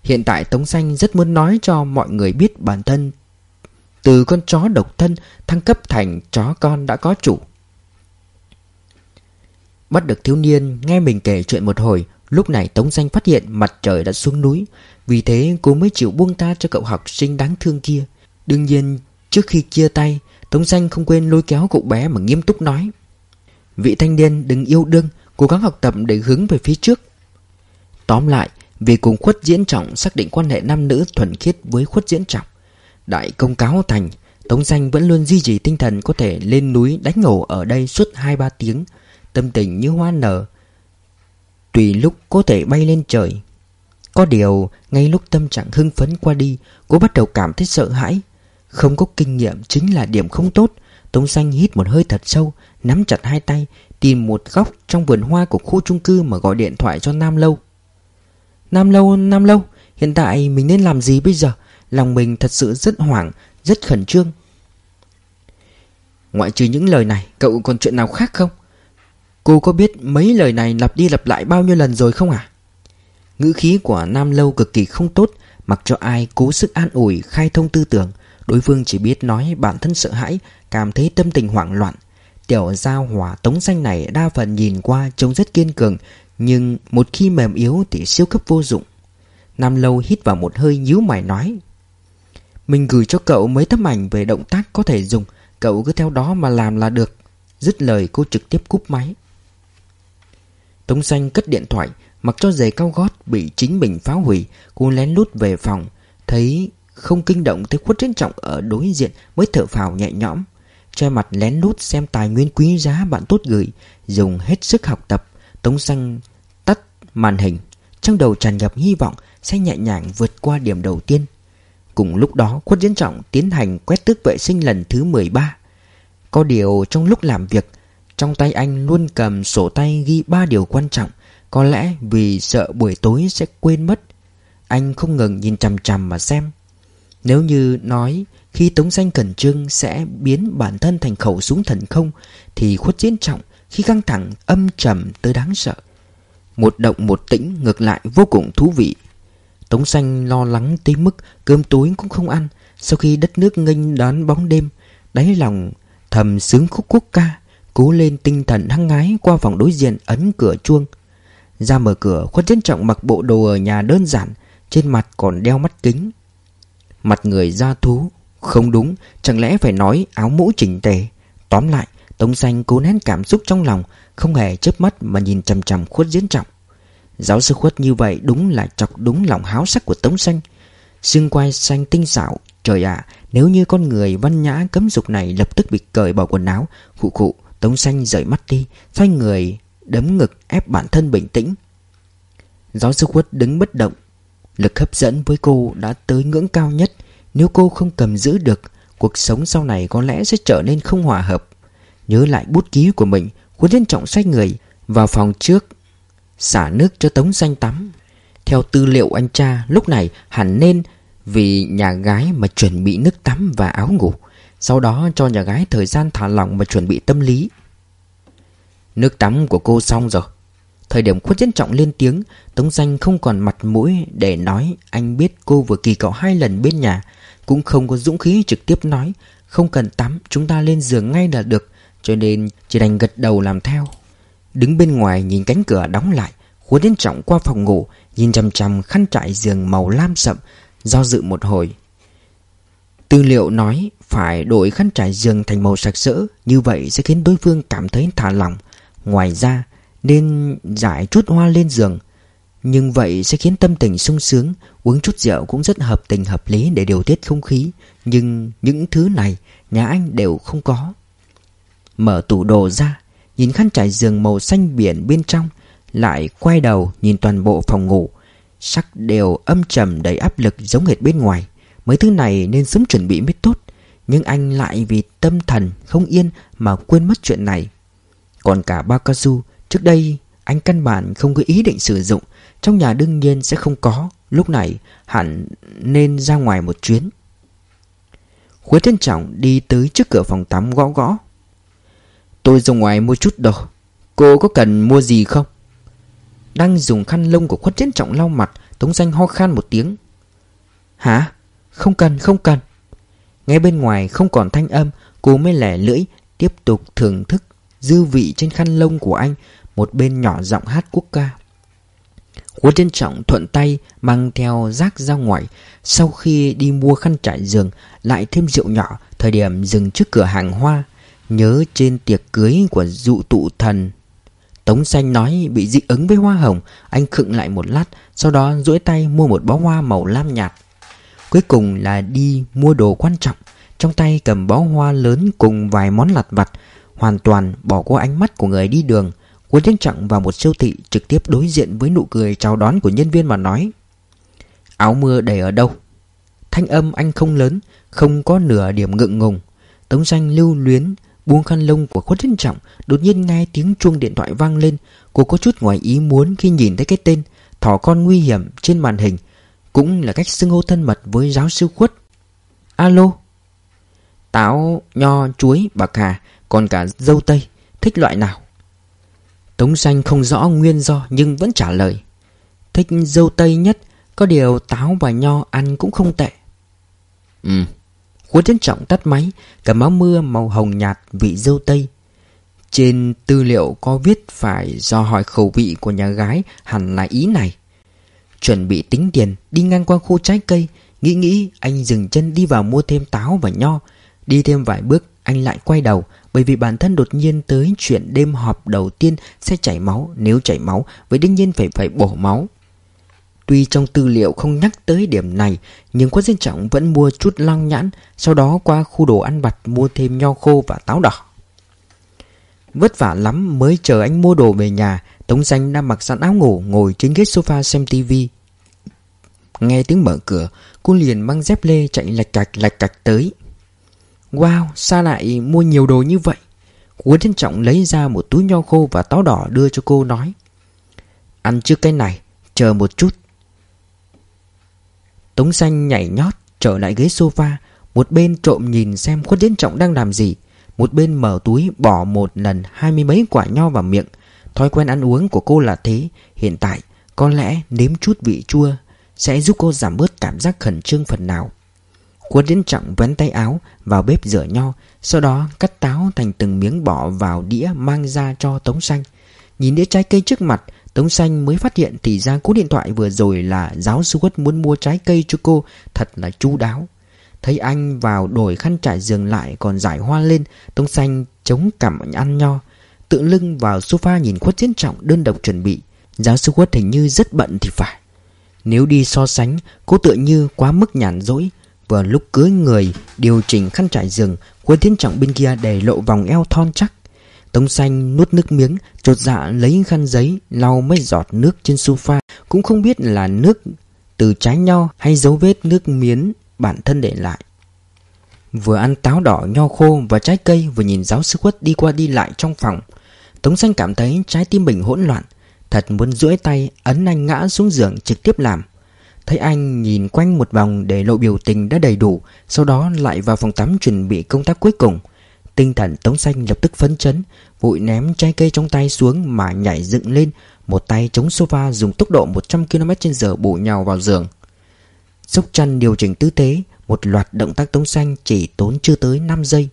Hiện tại Tống Xanh rất muốn nói cho mọi người biết bản thân. Từ con chó độc thân thăng cấp thành chó con đã có chủ. Bắt được thiếu niên, nghe mình kể chuyện một hồi Lúc này Tống Danh phát hiện mặt trời đã xuống núi, Vì thế cô mới chịu buông ta cho cậu học sinh đáng thương kia. Đương nhiên, trước khi chia tay, Tống Danh không quên lôi kéo cậu bé mà nghiêm túc nói, Vị thanh niên đừng yêu đương, Cố gắng học tập để hướng về phía trước. Tóm lại, Vì cùng khuất diễn trọng xác định quan hệ nam nữ thuần khiết với khuất diễn trọng, Đại công cáo thành, Tống Danh vẫn luôn duy trì tinh thần có thể lên núi đánh ngổ ở đây suốt 2-3 tiếng, Tâm tình như hoa nở Tùy lúc có thể bay lên trời. Có điều ngay lúc tâm trạng hưng phấn qua đi Cô bắt đầu cảm thấy sợ hãi. Không có kinh nghiệm chính là điểm không tốt. Tống Xanh hít một hơi thật sâu Nắm chặt hai tay Tìm một góc trong vườn hoa của khu chung cư Mà gọi điện thoại cho Nam Lâu. Nam Lâu, Nam Lâu Hiện tại mình nên làm gì bây giờ? Lòng mình thật sự rất hoảng Rất khẩn trương. Ngoại trừ những lời này Cậu còn chuyện nào khác không? Cô có biết mấy lời này lặp đi lặp lại bao nhiêu lần rồi không à? Ngữ khí của Nam Lâu cực kỳ không tốt, Mặc cho ai cố sức an ủi, khai thông tư tưởng. Đối phương chỉ biết nói bản thân sợ hãi, Cảm thấy tâm tình hoảng loạn. Tiểu giao hỏa tống xanh này đa phần nhìn qua trông rất kiên cường, Nhưng một khi mềm yếu thì siêu cấp vô dụng. Nam Lâu hít vào một hơi nhíu mày nói, Mình gửi cho cậu mấy tấm ảnh về động tác có thể dùng, Cậu cứ theo đó mà làm là được. Dứt lời cô trực tiếp cúp máy. Tống xanh cất điện thoại, Mặc cho giày cao gót bị chính mình phá hủy, Cô lén lút về phòng, Thấy không kinh động tới khuất trân trọng ở đối diện Mới thở phào nhẹ nhõm. Che mặt lén lút xem tài nguyên quý giá bạn tốt gửi, Dùng hết sức học tập. Tống xanh tắt màn hình, Trong đầu tràn ngập hy vọng Sẽ nhẹ nhàng vượt qua điểm đầu tiên. Cùng lúc đó, khuất diễn trọng tiến hành quét tước vệ sinh lần thứ 13 Có điều trong lúc làm việc trong tay anh luôn cầm sổ tay ghi ba điều quan trọng, Có lẽ vì sợ buổi tối sẽ quên mất. Anh không ngừng nhìn chằm chằm mà xem. Nếu như nói khi Tống Danh Cẩn Trương sẽ biến bản thân thành khẩu súng thần không, Thì khuất diễn trọng khi căng thẳng âm trầm tới đáng sợ. Một động một tĩnh ngược lại vô cùng thú vị. Tống Xanh lo lắng tới mức cơm tối cũng không ăn. Sau khi đất nước nghênh đón bóng đêm, Đáy lòng thầm sướng khúc quốc ca. Cố lên tinh thần hăng ngái qua phòng đối diện ấn cửa chuông. Ra mở cửa, khuất diễn trọng mặc bộ đồ ở nhà đơn giản, Trên mặt còn đeo mắt kính. Mặt người da thú, không đúng, Chẳng lẽ phải nói áo mũ chỉnh tề? Tóm lại, Tống xanh cố nén cảm xúc trong lòng, Không hề chớp mắt mà nhìn chằm chằm khuất diễn trọng. Giáo sư khuất như vậy đúng là chọc đúng lòng háo sắc của Tống xanh. Xương quai xanh tinh xảo, Trời ạ à, Nếu như con người văn nhã cấm dục này Lập tức bị cởi bỏ quần áo, Khụ khụ Tống xanh rời mắt đi, Xoay người, đấm ngực ép bản thân bình tĩnh. Giáo sư quất đứng bất động, Lực hấp dẫn với cô đã tới ngưỡng cao nhất. Nếu cô không cầm giữ được, Cuộc sống sau này có lẽ sẽ trở nên không hòa hợp. Nhớ lại bút ký của mình Quân Liên Trọng xoay người, Vào phòng trước, Xả nước cho Tống Xanh tắm. Theo tư liệu anh cha, Lúc này hẳn nên Vì nhà gái mà chuẩn bị nước tắm và áo ngủ. Sau đó cho nhà gái thời gian thả lỏng và chuẩn bị tâm lý. Nước tắm của cô xong rồi. Thời điểm khuất diễn trọng lên tiếng, Tống Danh không còn mặt mũi để nói Anh biết cô vừa kỳ cậu hai lần bên nhà, cũng không có dũng khí trực tiếp nói, Không cần tắm, chúng ta lên giường ngay là được. Cho nên chỉ đành gật đầu làm theo. Đứng bên ngoài nhìn cánh cửa đóng lại, Khuất đến trọng qua phòng ngủ, Nhìn chằm chằm khăn trải giường màu lam sậm, Do dự một hồi. Tư liệu nói phải đổi khăn trải giường thành màu sặc sỡ, Như vậy sẽ khiến đối phương cảm thấy thả lỏng. Ngoài ra, nên giải chút hoa lên giường. Nhưng vậy sẽ khiến tâm tình sung sướng, Uống chút rượu cũng rất hợp tình hợp lý Để điều tiết không khí. Nhưng những thứ này, Nhà anh đều không có. Mở tủ đồ ra, Nhìn khăn trải giường màu xanh biển bên trong, Lại quay đầu nhìn toàn bộ phòng ngủ. Sắc đều âm trầm đầy áp lực giống hệt bên ngoài. Mấy thứ này nên sớm chuẩn bị mới tốt. Nhưng anh lại vì tâm thần không yên Mà quên mất chuyện này. Còn cả bao cao su Trước đây anh căn bản không có ý định sử dụng. Trong nhà đương nhiên sẽ không có. Lúc này hẳn nên ra ngoài một chuyến. Khuế Thiên trọng đi tới trước cửa phòng tắm gõ gõ. Tôi ra ngoài mua chút đồ. Cô có cần mua gì không? Đang dùng khăn lông của khuất Thiên trọng lau mặt, Tống danh ho khan một tiếng. Hả? Không cần, không cần. Nghe bên ngoài không còn thanh âm Cô mới lẻ lưỡi Tiếp tục thưởng thức dư vị trên khăn lông của anh Một bên nhỏ giọng hát quốc ca. Quân trân trọng thuận tay mang theo rác ra ngoài. Sau khi đi mua khăn trải giường Lại thêm rượu nhỏ Thời điểm dừng trước cửa hàng hoa Nhớ trên tiệc cưới của dụ tụ thần. Tống xanh nói bị dị ứng với hoa hồng Anh khựng lại một lát Sau đó duỗi tay mua một bó hoa màu lam nhạt. Cuối cùng là đi mua đồ quan trọng. Trong tay cầm bó hoa lớn cùng vài món lặt vặt Hoàn toàn bỏ qua ánh mắt của người đi đường. Quân Trân Trọng vào một siêu thị trực tiếp đối diện với nụ cười chào đón của nhân viên mà nói Áo mưa để ở đâu? Thanh âm anh không lớn, không có nửa điểm ngượng ngùng. Tống danh lưu luyến, buông khăn lông của khuất trân trọng Đột nhiên nghe tiếng chuông điện thoại vang lên. Cô có chút ngoài ý muốn khi nhìn thấy cái tên Thỏ con nguy hiểm trên màn hình. Cũng là cách xưng hô thân mật với giáo sư khuất. Alo. Táo, nho, chuối, bạc hà Còn cả dâu tây. Thích loại nào? Tống xanh không rõ nguyên do nhưng vẫn trả lời. Thích dâu tây nhất Có điều táo và nho ăn cũng không tệ. Ừ. Khuất trân Trọng tắt máy Cầm áo mưa màu hồng nhạt vị dâu tây. Trên tư liệu có viết phải do hỏi khẩu vị của nhà gái hẳn là ý này. Chuẩn bị tính tiền, Đi ngang qua khu trái cây. Nghĩ nghĩ, anh dừng chân đi vào mua thêm táo và nho. Đi thêm vài bước, anh lại quay đầu, Bởi vì bản thân đột nhiên tới chuyện đêm họp đầu tiên sẽ chảy máu, Nếu chảy máu vậy đương nhiên phải phải bổ máu. Tuy trong tư liệu không nhắc tới điểm này, Nhưng Quách Diên Trọng vẫn mua chút lăng nhãn, Sau đó qua khu đồ ăn vặt mua thêm nho khô và táo đỏ. Vất vả lắm mới chờ anh mua đồ về nhà, Tống Danh đang mặc sẵn áo ngủ, ngồi trên ghế sofa xem tivi Nghe tiếng mở cửa, Cô liền mang dép lê chạy lạch cạch lạch cạch tới. Wow, sao lại mua nhiều đồ như vậy? Quân Thiên Trọng lấy ra một túi nho khô và táo đỏ đưa cho cô nói. Ăn trước cái này, Chờ một chút. Tống xanh nhảy nhót trở lại ghế sofa, Một bên trộm nhìn xem khuất Tiến Trọng đang làm gì, Một bên mở túi bỏ một lần hai mươi mấy quả nho vào miệng. Thói quen ăn uống của cô là thế, Hiện tại có lẽ nếm chút vị chua. Sẽ giúp cô giảm bớt cảm giác khẩn trương phần nào. Khuất đến Trọng vén tay áo vào bếp rửa nho, Sau đó cắt táo thành từng miếng bỏ vào đĩa mang ra cho Tống Xanh. Nhìn đĩa trái cây trước mặt, Tống Xanh mới phát hiện thì ra cú điện thoại vừa rồi là giáo sư quất muốn mua trái cây cho cô, Thật là chu đáo. Thấy anh vào đổi khăn trải giường lại còn giải hoa lên, Tống Xanh chống cằm ăn nho. Tự lưng vào sofa nhìn khuất chiến trọng đơn độc chuẩn bị. Giáo sư quất hình như rất bận thì phải. Nếu đi so sánh Cô tựa như quá mức nhàn dỗi Vừa lúc cưới người, Điều chỉnh khăn trải giường, Quân tiến trọng bên kia để lộ vòng eo thon chắc. Tống xanh nuốt nước miếng, Chột dạ lấy khăn giấy, lau mấy giọt nước trên sofa. Cũng không biết là nước từ trái nho hay dấu vết nước miến bản thân để lại. Vừa ăn táo đỏ nho khô và trái cây, Vừa nhìn giáo sư quất đi qua đi lại trong phòng. Tống xanh cảm thấy trái tim mình hỗn loạn Thật muốn duỗi tay ấn anh ngã xuống giường trực tiếp làm. Thấy anh nhìn quanh một vòng để lộ biểu tình đã đầy đủ, Sau đó lại vào phòng tắm chuẩn bị công tác cuối cùng. Tinh thần Tống Xanh lập tức phấn chấn, Vội ném trái cây trong tay xuống mà nhảy dựng lên, Một tay chống sofa dùng tốc độ 100km h bổ nhào vào giường. Sốc chăn điều chỉnh tư thế, Một loạt động tác Tống Xanh chỉ tốn chưa tới 5 giây.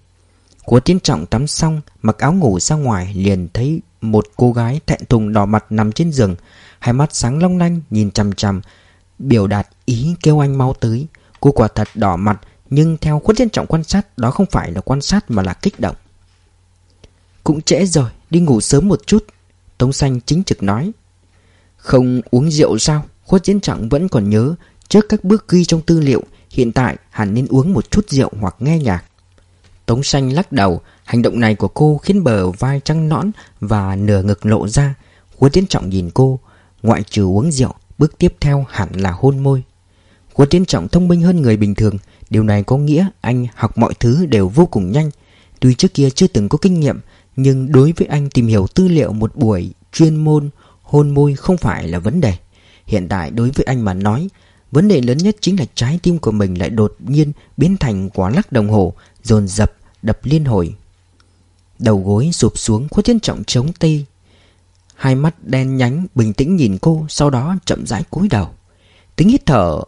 Của tiến trọng tắm xong, Mặc áo ngủ ra ngoài liền thấy một cô gái thẹn thùng đỏ mặt nằm trên giường. Hai mắt sáng long lanh, nhìn chằm chằm, Biểu đạt ý kêu anh mau tới. Cô quả thật đỏ mặt, nhưng theo khuất trân trọng quan sát, Đó không phải là quan sát mà là kích động. Cũng trễ rồi, Đi ngủ sớm một chút, Tống xanh chính trực nói. Không uống rượu sao? Khuất diễn trọng vẫn còn nhớ, Trước các bước ghi trong tư liệu, Hiện tại hẳn nên uống một chút rượu hoặc nghe nhạc. Tống xanh lắc đầu. Hành động này của cô khiến bờ vai trắng nõn Và nửa ngực lộ ra. Khuất tiến trọng nhìn cô, Ngoại trừ uống rượu, Bước tiếp theo hẳn là hôn môi. Khuất tiến trọng thông minh hơn người bình thường. Điều này có nghĩa anh học mọi thứ đều vô cùng nhanh. Tuy trước kia chưa từng có kinh nghiệm, Nhưng đối với anh tìm hiểu tư liệu một buổi chuyên môn, hôn môi không phải là vấn đề. Hiện tại đối với anh mà nói, Vấn đề lớn nhất chính là trái tim của mình lại đột nhiên biến thành quả lắc đồng hồ, Dồn dập đập liên hồi. Đầu gối sụp xuống khuất thiên trọng chống tay Hai mắt đen nhánh bình tĩnh nhìn cô, Sau đó chậm rãi cúi đầu. Tính hít thở,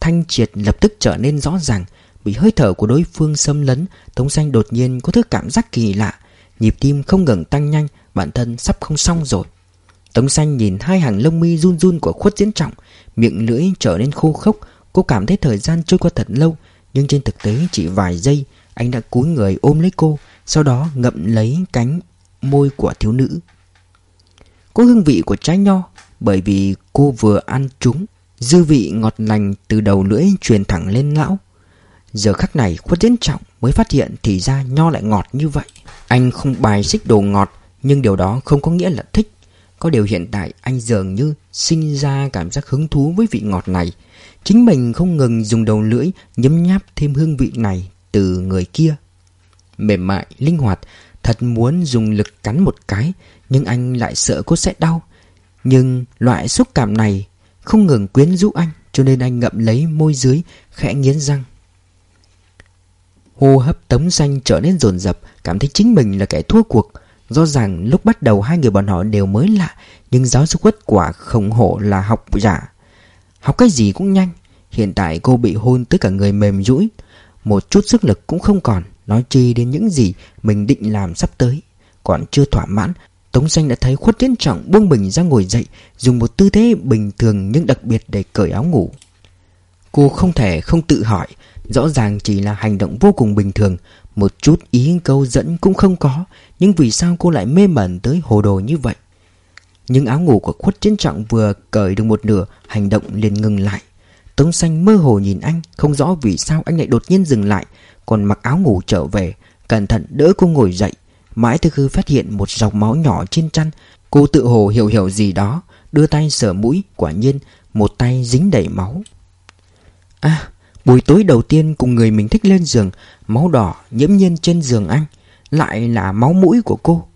Thanh triệt lập tức trở nên rõ ràng, Bị hơi thở của đối phương xâm lấn, Tống xanh đột nhiên có thứ cảm giác kỳ lạ. Nhịp tim không ngừng tăng nhanh, Bản thân sắp không xong rồi. Tống xanh nhìn hai hàng lông mi run run của khuất diễn trọng, Miệng lưỡi trở nên khô khốc. Cô cảm thấy thời gian trôi qua thật lâu, Nhưng trên thực tế chỉ vài giây anh đã cúi người ôm lấy cô, Sau đó ngậm lấy cánh môi của thiếu nữ. Có hương vị của trái nho, Bởi vì cô vừa ăn chúng, Dư vị ngọt lành từ đầu lưỡi truyền thẳng lên lão Giờ khắc này khuất diễn trọng mới phát hiện thì ra nho lại ngọt như vậy. Anh không bài xích đồ ngọt, Nhưng điều đó không có nghĩa là thích. Có điều hiện tại anh dường như sinh ra cảm giác hứng thú với vị ngọt này. Chính mình không ngừng dùng đầu lưỡi nhấm nháp thêm hương vị này từ người kia. Mềm mại, linh hoạt Thật muốn dùng lực cắn một cái Nhưng anh lại sợ cô sẽ đau. Nhưng loại xúc cảm này không ngừng quyến rũ anh Cho nên anh ngậm lấy môi dưới Khẽ nghiến răng. Hô hấp tống xanh trở nên dồn dập Cảm thấy chính mình là kẻ thua cuộc. Do rằng lúc bắt đầu hai người bọn họ đều mới lạ Nhưng giáo sư quất quả khổng hổ là học giả. Học cái gì cũng nhanh Hiện tại cô bị hôn tới cả người mềm rũi. Một chút sức lực cũng không còn, Nói chi đến những gì mình định làm sắp tới. Còn chưa thỏa mãn, Tống xanh đã thấy khuất tiến trọng buông mình ra ngồi dậy, Dùng một tư thế bình thường nhưng đặc biệt để cởi áo ngủ. Cô không thể không tự hỏi, Rõ ràng chỉ là hành động vô cùng bình thường, Một chút ý câu dẫn cũng không có, Nhưng vì sao cô lại mê mẩn tới hồ đồ như vậy? Nhưng áo ngủ của khuất chiến trọng vừa cởi được một nửa, Hành động liền ngừng lại. Tống xanh mơ hồ nhìn anh, Không rõ vì sao anh lại đột nhiên dừng lại, Còn mặc áo ngủ trở về, Cẩn thận đỡ cô ngồi dậy. Mãi từ khi phát hiện một dòng máu nhỏ trên chăn, Cô tự hồ hiểu hiểu gì đó, Đưa tay sờ mũi, Quả nhiên một tay dính đầy máu. À buổi tối đầu tiên cùng người mình thích lên giường, Máu đỏ nhiễm nhiên trên giường anh, Lại là máu mũi của cô.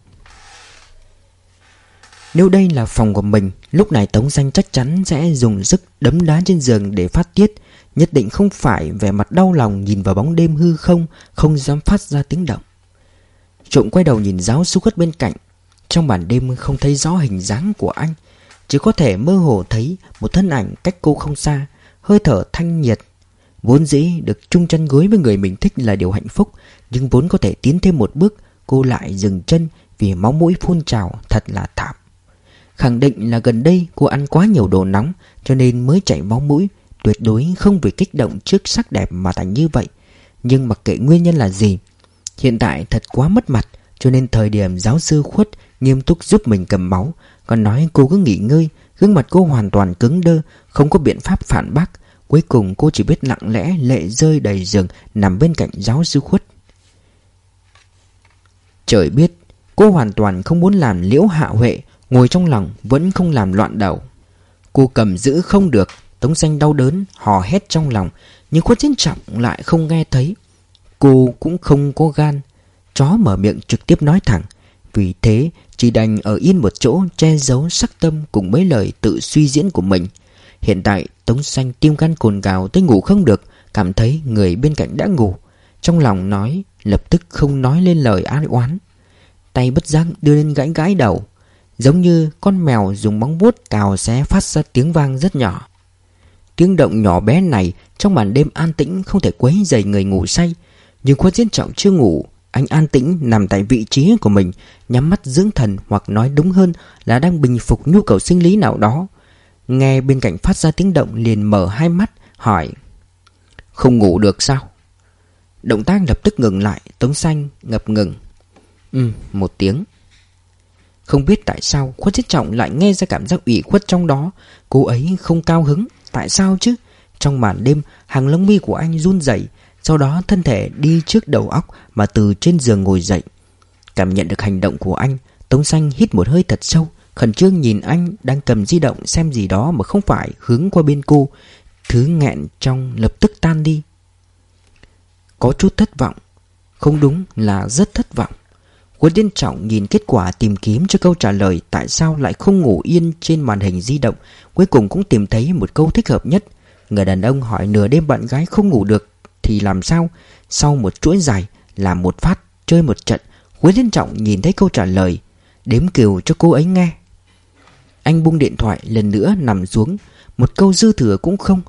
Nếu đây là phòng của mình Lúc này Tống Danh chắc chắn sẽ dùng sức đấm đá trên giường để phát tiết. Nhất định không phải vẻ mặt đau lòng nhìn vào bóng đêm hư không Không dám phát ra tiếng động. Trộm quay đầu nhìn giáo sư khuất bên cạnh. Trong bản đêm không thấy rõ hình dáng của anh, Chỉ có thể mơ hồ thấy một thân ảnh cách cô không xa, Hơi thở thanh nhiệt. Vốn dĩ được chung chân gối với người mình thích là điều hạnh phúc, Nhưng vốn có thể tiến thêm một bước, Cô lại dừng chân vì máu mũi phun trào thật là thảm. Khẳng định là gần đây cô ăn quá nhiều đồ nóng, Cho nên mới chảy máu mũi, Tuyệt đối không vì kích động trước sắc đẹp mà thành như vậy. Nhưng mặc kệ nguyên nhân là gì, Hiện tại thật quá mất mặt, Cho nên thời điểm giáo sư khuất Nghiêm túc giúp mình cầm máu, Còn nói cô cứ nghỉ ngơi, Gương mặt cô hoàn toàn cứng đơ, Không có biện pháp phản bác. Cuối cùng cô chỉ biết lặng lẽ lệ rơi đầy giường, Nằm bên cạnh giáo sư khuất. Trời biết, Cô hoàn toàn không muốn làm liễu hạ huệ Ngồi trong lòng vẫn không làm loạn đầu. Cô cầm giữ không được, Tống xanh đau đớn, hò hét trong lòng, Nhưng khuất chiến trọng lại không nghe thấy. Cô cũng không có gan. Chó mở miệng trực tiếp nói thẳng. Vì thế, chỉ đành ở yên một chỗ, Che giấu sắc tâm cùng mấy lời tự suy diễn của mình. Hiện tại, Tống Xanh tim gan cồn gào tới ngủ không được, Cảm thấy người bên cạnh đã ngủ. Trong lòng nói, Lập tức không nói lên lời ái oán. Tay bất giác đưa lên gãi gãi đầu. Giống như con mèo dùng móng vuốt cào xé phát ra tiếng vang rất nhỏ. Tiếng động nhỏ bé này Trong màn đêm an tĩnh không thể quấy dày người ngủ say, Nhưng khuất diễn trọng chưa ngủ, Anh an tĩnh nằm tại vị trí của mình, Nhắm mắt dưỡng thần hoặc nói đúng hơn Là đang bình phục nhu cầu sinh lý nào đó. Nghe bên cạnh phát ra tiếng động liền mở hai mắt, Hỏi, Không ngủ được sao? Động tác lập tức ngừng lại, Tống xanh ngập ngừng Ừ một tiếng. Không biết tại sao khuất chết trọng lại nghe ra cảm giác ủy khuất trong đó. Cô ấy không cao hứng. Tại sao chứ? Trong màn đêm, hàng lông mi của anh run rẩy, Sau đó thân thể đi trước đầu óc Mà từ trên giường ngồi dậy. Cảm nhận được hành động của anh, Tống xanh hít một hơi thật sâu, Khẩn trương nhìn anh đang cầm di động xem gì đó mà không phải hướng qua bên cô. Thứ nghẹn trong lập tức tan đi. Có chút thất vọng. Không đúng là rất thất vọng. Quân tiên trọng nhìn kết quả tìm kiếm cho câu trả lời Tại sao lại không ngủ yên trên màn hình di động Cuối cùng cũng tìm thấy một câu thích hợp nhất. Người đàn ông hỏi nửa đêm bạn gái không ngủ được Thì làm sao? Sau một chuỗi dài Làm một phát Chơi một trận Quân Tiên Trọng nhìn thấy câu trả lời Đếm kiều cho cô ấy nghe. Anh buông điện thoại lần nữa nằm xuống Một câu dư thừa cũng không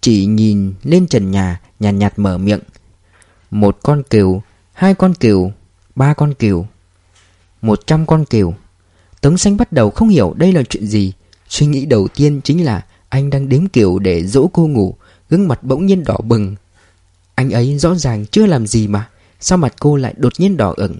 Chỉ nhìn lên trần nhà Nhàn nhạt, nhạt mở miệng. Một con kiều Hai con kiều Ba con cừu. Một trăm con cừu. Tống xanh bắt đầu không hiểu đây là chuyện gì. Suy nghĩ đầu tiên chính là Anh đang đếm kiểu để dỗ cô ngủ, Gương mặt bỗng nhiên đỏ bừng. Anh ấy rõ ràng chưa làm gì mà, Sao mặt cô lại đột nhiên đỏ ửng?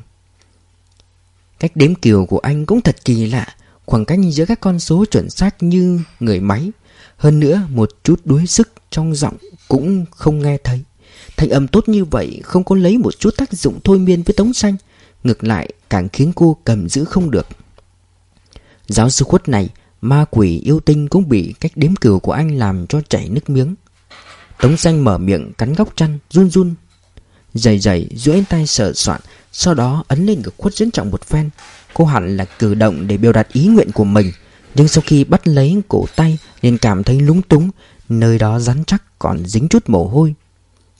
Cách đếm kiều của anh cũng thật kỳ lạ, Khoảng cách giữa các con số chuẩn xác như người máy. Hơn nữa, một chút đuối sức trong giọng cũng không nghe thấy. Thanh âm tốt như vậy không có lấy một chút tác dụng thôi miên với Tống Xanh, Ngược lại càng khiến cô cầm giữ không được. Giáo sư khuất này, Ma quỷ yêu tinh cũng bị cách đếm cừu của anh làm cho chảy nước miếng. Tống xanh mở miệng cắn góc chăn, run run. Dày dày duỗi tay sờ soạn, Sau đó ấn lên ngực khuất diễn trọng một phen. Cô hẳn là cử động để biểu đạt ý nguyện của mình, Nhưng sau khi bắt lấy cổ tay liền cảm thấy lúng túng, Nơi đó rắn chắc còn dính chút mồ hôi.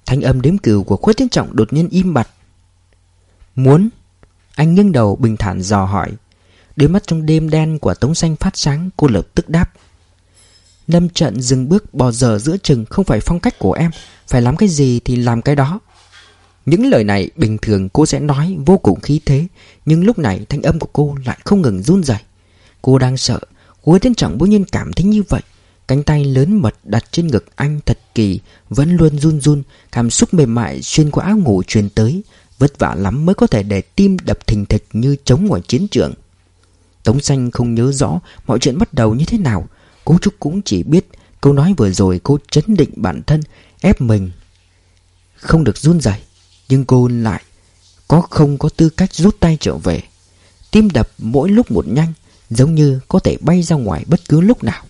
Thanh âm đếm cừu của khuất tiến trọng đột nhiên im bặt. Muốn, Anh nghiêng đầu bình thản dò hỏi. Đôi mắt trong đêm đen của Tống Xanh phát sáng, Cô lập tức đáp. Lâm trận dừng bước bò dở giữa chừng, Không phải phong cách của em. Phải làm cái gì thì làm cái đó. Những lời này bình thường cô sẽ nói vô cùng khí thế, Nhưng lúc này thanh âm của cô lại không ngừng run rẩy. Cô đang sợ Hứa Thiên Trọng bỗng nhiên cảm thấy như vậy. Cánh tay lớn mật đặt trên ngực anh thật kỳ, Vẫn luôn run run, Cảm xúc mềm mại xuyên qua áo ngủ truyền tới, Vất vả lắm mới có thể để tim đập thình thịch như trống ngoài chiến trường. Tống xanh không nhớ rõ mọi chuyện bắt đầu như thế nào, Cô Trúc cũng chỉ biết câu nói vừa rồi cô chấn định bản thân, Ép mình. Không được run rẩy, Nhưng cô lại Có không có tư cách rút tay trở về. Tim đập mỗi lúc một nhanh, Giống như có thể bay ra ngoài bất cứ lúc nào.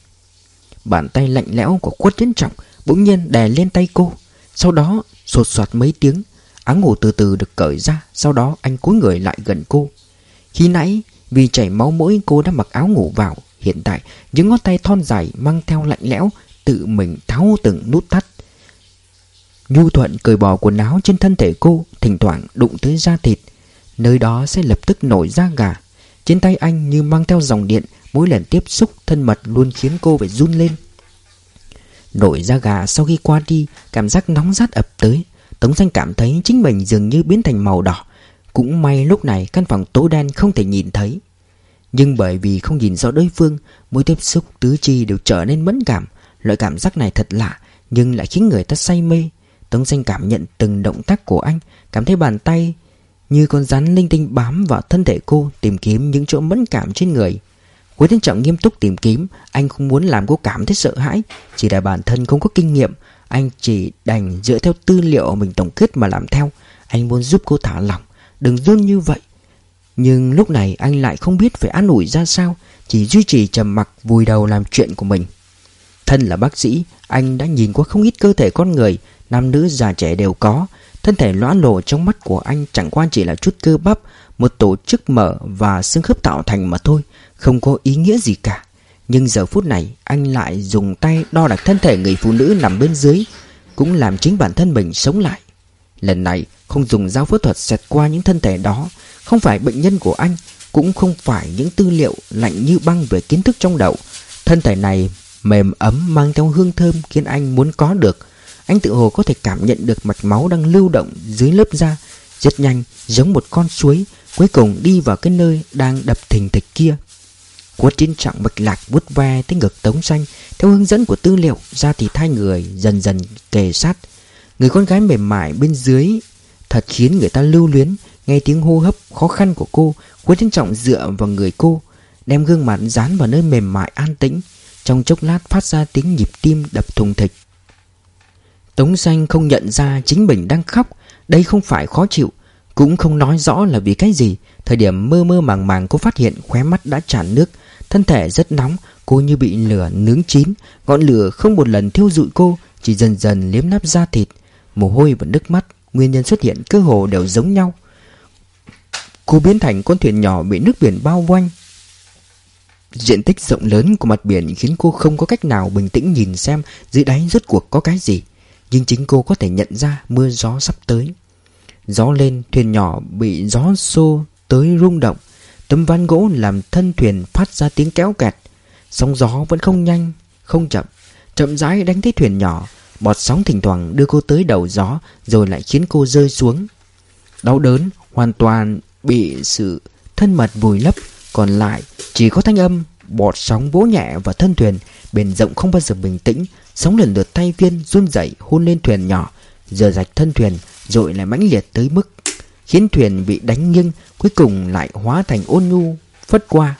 Bàn tay lạnh lẽo của quất chiến trọng Bỗng nhiên đè lên tay cô. Sau đó, sột soạt mấy tiếng, Áng ngủ từ từ được cởi ra, Sau đó anh cúi người lại gần cô. Khi nãy, vì chảy máu mũi, cô đã mặc áo ngủ vào. Hiện tại, những ngón tay thon dài mang theo lạnh lẽo, Tự mình tháo từng nút thắt. Nhu thuận cởi bỏ quần áo trên thân thể cô, Thỉnh thoảng đụng tới da thịt. Nơi đó sẽ lập tức nổi da gà. Trên tay anh như mang theo dòng điện, Mỗi lần tiếp xúc thân mật luôn khiến cô phải run lên. Nổi da gà sau khi qua đi, Cảm giác nóng rát ập tới. Tống xanh cảm thấy chính mình dường như biến thành màu đỏ. Cũng may lúc này căn phòng tối đen không thể nhìn thấy. Nhưng bởi vì không nhìn rõ đối phương, Mỗi tiếp xúc tứ chi đều trở nên mẫn cảm. Loại cảm giác này thật lạ, Nhưng lại khiến người ta say mê. Tống xanh cảm nhận từng động tác của anh, Cảm thấy bàn tay như con rắn linh tinh bám vào thân thể cô Tìm kiếm những chỗ mẫn cảm trên người. Cuối Thiên Trọng nghiêm túc tìm kiếm, Anh không muốn làm cô cảm thấy sợ hãi, Chỉ là bản thân không có kinh nghiệm. Anh chỉ đành dựa theo tư liệu mình tổng kết mà làm theo. Anh muốn giúp cô thả lỏng, Đừng run như vậy. Nhưng lúc này anh lại không biết phải an ủi ra sao, Chỉ duy trì trầm mặc, vùi đầu làm chuyện của mình. Thân là bác sĩ, Anh đã nhìn qua không ít cơ thể con người, Nam nữ già trẻ đều có. Thân thể lõa lồ trong mắt của anh chẳng qua chỉ là chút cơ bắp, Một tổ chức mở và xương khớp tạo thành mà thôi, Không có ý nghĩa gì cả. Nhưng giờ phút này, anh lại dùng tay đo đạc thân thể người phụ nữ nằm bên dưới, Cũng làm chính bản thân mình sống lại. Lần này, không dùng dao phẫu thuật xẹt qua những thân thể đó, Không phải bệnh nhân của anh, Cũng không phải những tư liệu lạnh như băng về kiến thức trong đầu. Thân thể này mềm ấm mang theo hương thơm khiến anh muốn có được anh tự hồ có thể cảm nhận được mạch máu đang lưu động dưới lớp da, Rất nhanh, giống một con suối, Cuối cùng đi vào cái nơi đang đập thình thịch kia. Quất trên trọng mạch lạc vút ve tới ngực tống xanh, Theo hướng dẫn của tư liệu ra thì thai người dần dần kề sát. Người con gái mềm mại bên dưới, Thật khiến người ta lưu luyến, Nghe tiếng hô hấp khó khăn của cô Quất trên trọng dựa vào người cô, Đem gương mặt dán vào nơi mềm mại an tĩnh. Trong chốc lát phát ra tiếng nhịp tim đập thùng thịch. Tống xanh không nhận ra chính mình đang khóc, Đây không phải khó chịu, Cũng không nói rõ là vì cái gì. Thời điểm mơ mơ màng màng cô phát hiện khóe mắt đã tràn nước, Thân thể rất nóng, Cô như bị lửa nướng chín. Ngọn lửa không một lần thiêu dụi cô, Chỉ dần dần liếm nắp da thịt. Mồ hôi và nước mắt, Nguyên nhân xuất hiện cơ hồ đều giống nhau. Cô biến thành con thuyền nhỏ bị nước biển bao quanh. Diện tích rộng lớn của mặt biển khiến cô không có cách nào bình tĩnh nhìn xem dưới đáy rốt cuộc có cái gì. Nhưng chính cô có thể nhận ra mưa gió sắp tới. Gió lên thuyền nhỏ bị gió xô tới rung động. Tấm ván gỗ làm thân thuyền phát ra tiếng kéo kẹt. Sóng gió vẫn không nhanh, không chậm. Chậm rãi đánh tới thuyền nhỏ Bọt sóng thỉnh thoảng đưa cô tới đầu gió Rồi lại khiến cô rơi xuống. Đau đớn hoàn toàn bị sự thân mật vùi lấp. Còn lại chỉ có thanh âm Bọt sóng vỗ nhẹ vào thân thuyền Bền rộng không bao giờ bình tĩnh. Sóng lần lượt tay viên run dậy hôn lên thuyền nhỏ, Giờ rạch thân thuyền, Rồi lại mãnh liệt tới mức Khiến thuyền bị đánh nghiêng, Cuối cùng lại hóa thành ôn nhu Phất qua.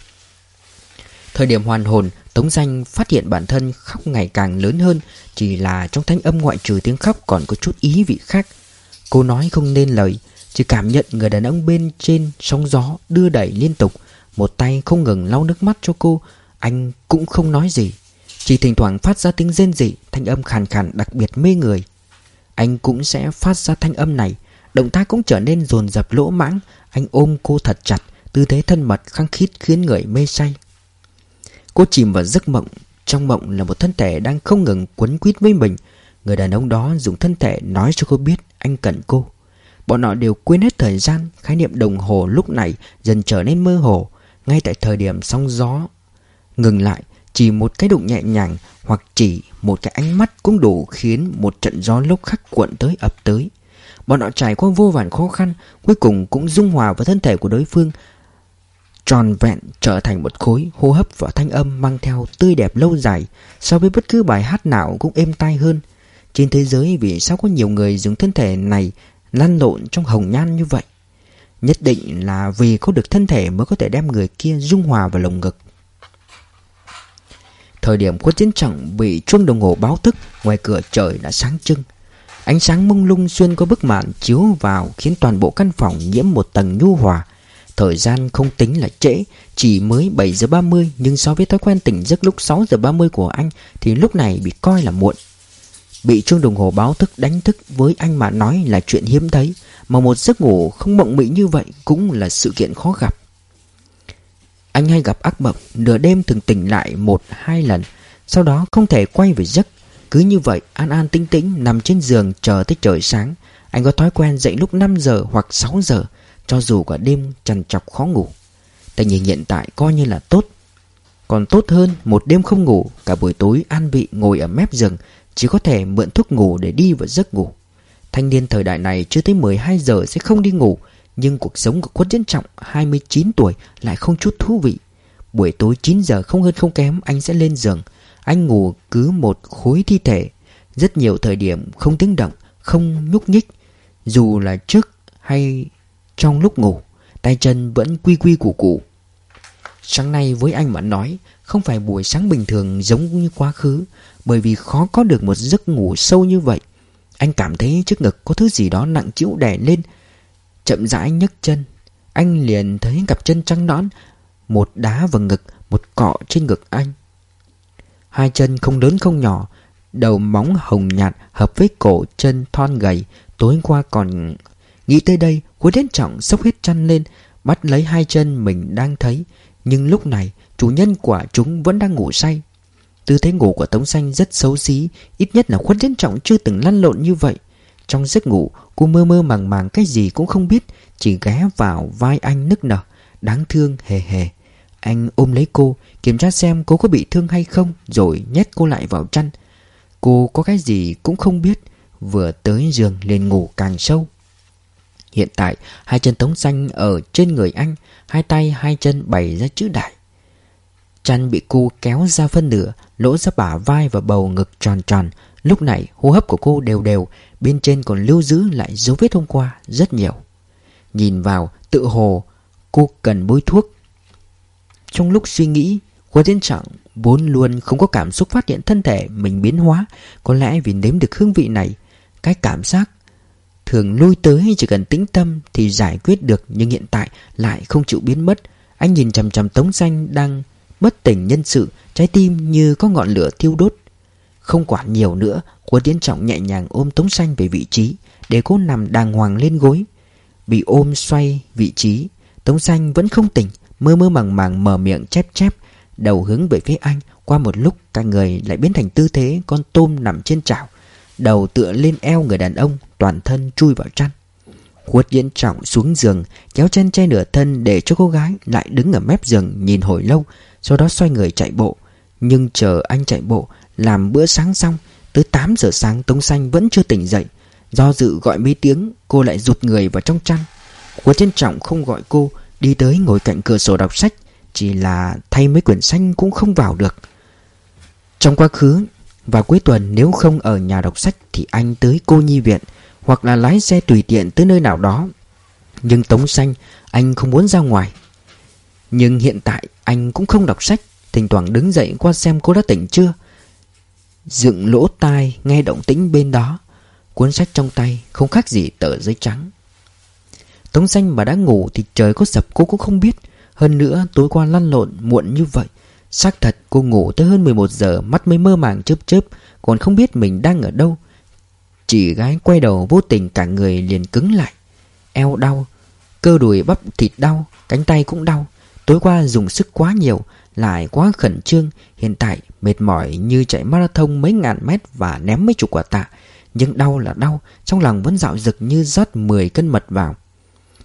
Thời điểm hoàn hồn, Tống danh phát hiện bản thân khóc ngày càng lớn hơn, Chỉ là trong thanh âm ngoại trừ tiếng khóc Còn có chút ý vị khác. Cô nói không nên lời, Chỉ cảm nhận người đàn ông bên trên sóng gió Đưa đẩy liên tục, Một tay không ngừng lau nước mắt cho cô, Anh cũng không nói gì chỉ thỉnh thoảng phát ra tiếng rên rỉ, Thanh âm khàn khàn, đặc biệt mê người. Anh cũng sẽ phát ra thanh âm này, Động tác cũng trở nên dồn dập, lỗ mãng. Anh ôm cô thật chặt, Tư thế thân mật, khăng khít khiến người mê say. Cô chìm vào giấc mộng, Trong mộng là một thân thể đang không ngừng quấn quýt với mình. Người đàn ông đó dùng thân thể nói cho cô biết anh cần cô. Bọn họ đều quên hết thời gian, Khái niệm đồng hồ lúc này dần trở nên mơ hồ. Ngay tại thời điểm sóng gió Ngừng lại chỉ một cái đụng nhẹ nhàng, Hoặc chỉ một cái ánh mắt cũng đủ khiến một trận gió lốc khắc cuộn tới ập tới. Bọn họ trải qua vô vàn khó khăn, Cuối cùng cũng dung hòa với thân thể của đối phương, Tròn vẹn trở thành một khối hô hấp và thanh âm mang theo tươi đẹp lâu dài, So với bất cứ bài hát nào cũng êm tai hơn. Trên thế giới, vì sao có nhiều người dùng thân thể này lăn lộn trong hồng nhan như vậy? Nhất định là vì có được thân thể mới có thể đem người kia dung hòa vào lồng ngực. Thời điểm quân chiến trọng bị chuông đồng hồ báo thức, Ngoài cửa trời đã sáng trưng. Ánh sáng mông lung xuyên qua bức màn chiếu vào Khiến toàn bộ căn phòng nhiễm một tầng nhu hòa. Thời gian không tính là trễ, Chỉ mới 7 giờ 30 Nhưng so với thói quen tỉnh giấc lúc 6 giờ 30 của anh Thì lúc này bị coi là muộn. Bị chuông đồng hồ báo thức đánh thức với anh mà nói là chuyện hiếm thấy, Mà một giấc ngủ không mộng mị như vậy cũng là sự kiện khó gặp. Anh hay gặp ác mộng, Nửa đêm thường tỉnh lại một, hai lần, Sau đó không thể quay về giấc. Cứ như vậy, an an tĩnh tĩnh nằm trên giường chờ tới trời sáng. Anh có thói quen dậy lúc 5 giờ hoặc 6 giờ, Cho dù cả đêm trằn trọc khó ngủ. Tình hình hiện tại coi như là tốt. Còn tốt hơn, một đêm không ngủ, Cả buổi tối an vị ngồi ở mép giường, chỉ có thể mượn thuốc ngủ để đi vào giấc ngủ. Thanh niên thời đại này chưa tới 12 giờ sẽ không đi ngủ. Nhưng cuộc sống của Quất Diễn Trọng 29 tuổi, lại không chút thú vị. Buổi tối 9 giờ không hơn không kém, anh sẽ lên giường. Anh ngủ cứ một khối thi thể. Rất nhiều thời điểm không tiếng động, Không nhúc nhích. Dù là trước hay trong lúc ngủ, Tay chân vẫn quy quy củ củ. Sáng nay với anh mà nói, Không phải buổi sáng bình thường giống như quá khứ, Bởi vì khó có được một giấc ngủ sâu như vậy. Anh cảm thấy trước ngực có thứ gì đó nặng chịu đè lên Chậm rãi nhấc chân. Anh liền thấy cặp chân trắng nõn, Một đá vào ngực, Một cọ trên ngực anh. Hai chân không lớn không nhỏ, Đầu móng hồng nhạt, hợp với cổ chân thon gầy, Tối qua còn Nghĩ tới đây Cuối đến trọng sốc hết chăn lên, Bắt lấy hai chân mình đang thấy. Nhưng lúc này, chủ nhân của chúng vẫn đang ngủ say. Tư thế ngủ của Tống Xanh rất xấu xí, Ít nhất là khuất đến trọng chưa từng lăn lộn như vậy. Trong giấc ngủ, cô mơ mơ màng màng cái gì cũng không biết, Chỉ ghé vào vai anh nức nở, Đáng thương, hề hề. Anh ôm lấy cô, Kiểm tra xem cô có bị thương hay không, Rồi nhét cô lại vào chăn. Cô có cái gì cũng không biết, Vừa tới giường liền ngủ càng sâu. Hiện tại, hai chân tống xanh ở trên người anh, Hai tay hai chân bày ra chữ đại. Chăn bị cô kéo ra phân nửa, Lỗ ra bả vai và bầu ngực tròn tròn. Lúc này, hô hấp của cô đều đều Bên trên còn lưu giữ lại dấu vết hôm qua Rất nhiều. Nhìn vào, tự hồ, Cô cần bôi thuốc. Trong lúc suy nghĩ Qua tiến trọng vốn luôn không có cảm xúc phát hiện thân thể mình biến hóa, Có lẽ vì nếm được hương vị này, Cái cảm giác Thường lui tới chỉ cần tĩnh tâm Thì giải quyết được, Nhưng hiện tại lại không chịu biến mất. Anh nhìn chằm chằm Tống Xanh đang Bất tỉnh nhân sự, Trái tim như có ngọn lửa thiêu đốt. Không quản nhiều nữa Quân Tiến Trọng nhẹ nhàng ôm Tống Xanh về vị trí, Để cô nằm đàng hoàng lên gối. Bị ôm xoay vị trí, Tống Xanh vẫn không tỉnh, Mơ mơ màng màng mở miệng chép chép, Đầu hướng về phía anh. Qua một lúc, cả người lại biến thành tư thế Con tôm nằm trên chảo, Đầu tựa lên eo người đàn ông, Toàn thân chui vào chăn. Khuất diễn trọng xuống giường, Kéo chân che nửa thân để cho cô gái Lại đứng ở mép giường nhìn hồi lâu, Sau đó xoay người chạy bộ. Nhưng chờ anh chạy bộ làm bữa sáng xong, Tới 8 giờ sáng Tống Xanh vẫn chưa tỉnh dậy. Do dự gọi mấy tiếng, Cô lại rụt người vào trong chăn. Khuất trân trọng không gọi cô, Đi tới ngồi cạnh cửa sổ đọc sách. Chỉ là thay mấy quyển sách cũng không vào được. Trong quá khứ và cuối tuần, nếu không ở nhà đọc sách Thì anh tới cô nhi viện Hoặc là lái xe tùy tiện tới nơi nào đó. Nhưng Tống Xanh, Anh không muốn ra ngoài. Nhưng hiện tại anh cũng không đọc sách, Thỉnh thoảng đứng dậy qua xem cô đã tỉnh chưa. Dựng lỗ tai Nghe động tĩnh bên đó. Cuốn sách trong tay không khác gì tờ giấy trắng. Tống xanh mà đã ngủ Thì trời có sập cô cũng không biết. Hơn nữa tối qua lăn lộn muộn như vậy. Xác thật cô ngủ tới hơn 11 giờ, Mắt mới mơ màng chớp chớp, Còn không biết mình đang ở đâu. Chỉ gái quay đầu vô tình cả người liền cứng lại. Eo đau, Cơ đùi bắp thịt đau, Cánh tay cũng đau. Tối qua dùng sức quá nhiều lại quá khẩn trương, Hiện tại mệt mỏi như chạy marathon mấy ngàn mét Và ném mấy chục quả tạ. Nhưng đau là đau, Trong lòng vẫn dạo dực như rót 10 cân mật vào.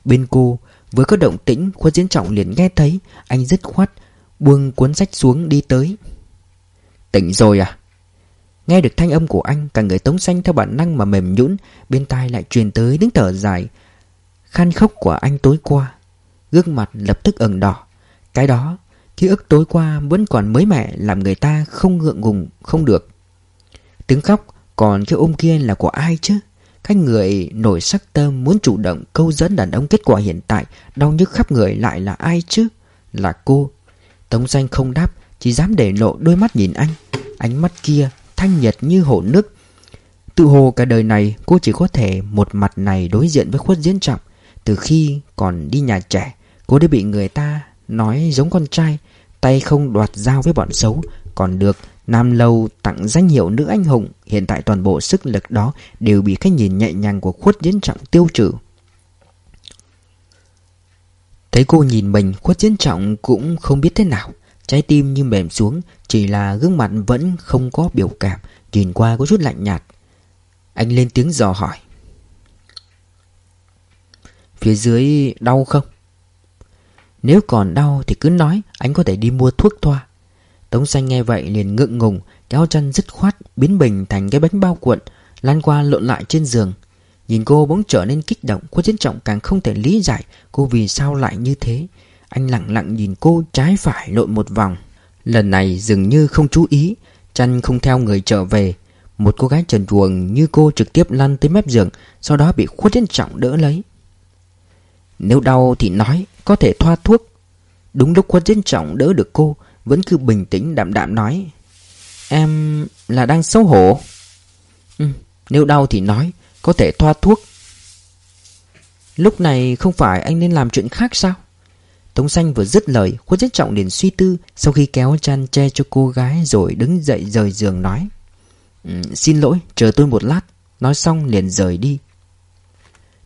Bên cô Vừa có động tĩnh, Khuất diễn trọng liền nghe thấy Anh dứt khoát, Buông cuốn sách xuống đi tới. Tỉnh rồi à? Nghe được thanh âm của anh, Cả người tống xanh theo bản năng mà mềm nhũn, Bên tai lại truyền tới tiếng thở dài. Khăn khóc của anh tối qua, Gương mặt lập tức ửng đỏ. Cái đó Ký ức tối qua vẫn còn mới mẻ, Làm người ta không ngượng ngùng, không được. Tiếng khóc Còn cái ôm kia là của ai chứ? Cái người nổi sắc tâm muốn chủ động câu dẫn đàn ông, kết quả hiện tại Đau nhức khắp người lại là ai chứ? Là cô. Tống danh không đáp, Chỉ dám để lộ đôi mắt nhìn anh. Ánh mắt kia thanh nhật như hồ nước. Tự hồ cả đời này, cô chỉ có thể một mặt này đối diện với khuất diễn trọng. Từ khi còn đi nhà trẻ, Cô đã bị người ta nói giống con trai. Tay không đoạt dao với bọn xấu, Còn được Nam Lâu tặng danh hiệu nữ anh hùng. Hiện tại toàn bộ sức lực đó Đều bị cái nhìn nhẹ nhàng của khuất diễn trọng tiêu trừ. Thấy cô nhìn mình, Khuất diễn trọng cũng không biết thế nào. Trái tim như mềm xuống, Chỉ là gương mặt vẫn không có biểu cảm. Nhìn qua có chút lạnh nhạt. Anh lên tiếng dò hỏi. Phía dưới đau không? Nếu còn đau thì cứ nói, Anh có thể đi mua thuốc thoa. Tống xanh nghe vậy liền ngượng ngùng, Kéo chân dứt khoát, biến bình thành cái bánh bao cuộn, Lan qua lộn lại trên giường. Nhìn cô bỗng trở nên kích động, Cô chiến trọng càng không thể lý giải Cô vì sao lại như thế. Anh lặng lặng nhìn cô trái phải lộn một vòng. Lần này dường như không chú ý, Chăn không theo người trở về. Một cô gái trần truồng như cô trực tiếp lăn tới mép giường, Sau đó bị khuất trên trọng đỡ lấy. Nếu đau thì nói Có thể thoa thuốc. Đúng lúc khuất diễn trọng đỡ được cô Vẫn cứ bình tĩnh đạm đạm nói Em là đang xấu hổ. Ừ, Nếu đau thì nói Có thể thoa thuốc. Lúc này không phải anh nên làm chuyện khác sao? Tống xanh vừa dứt lời Khuất diễn Trọng liền suy tư Sau khi kéo chăn che cho cô gái Rồi đứng dậy rời giường nói ừ, Xin lỗi chờ tôi một lát. Nói xong liền rời đi.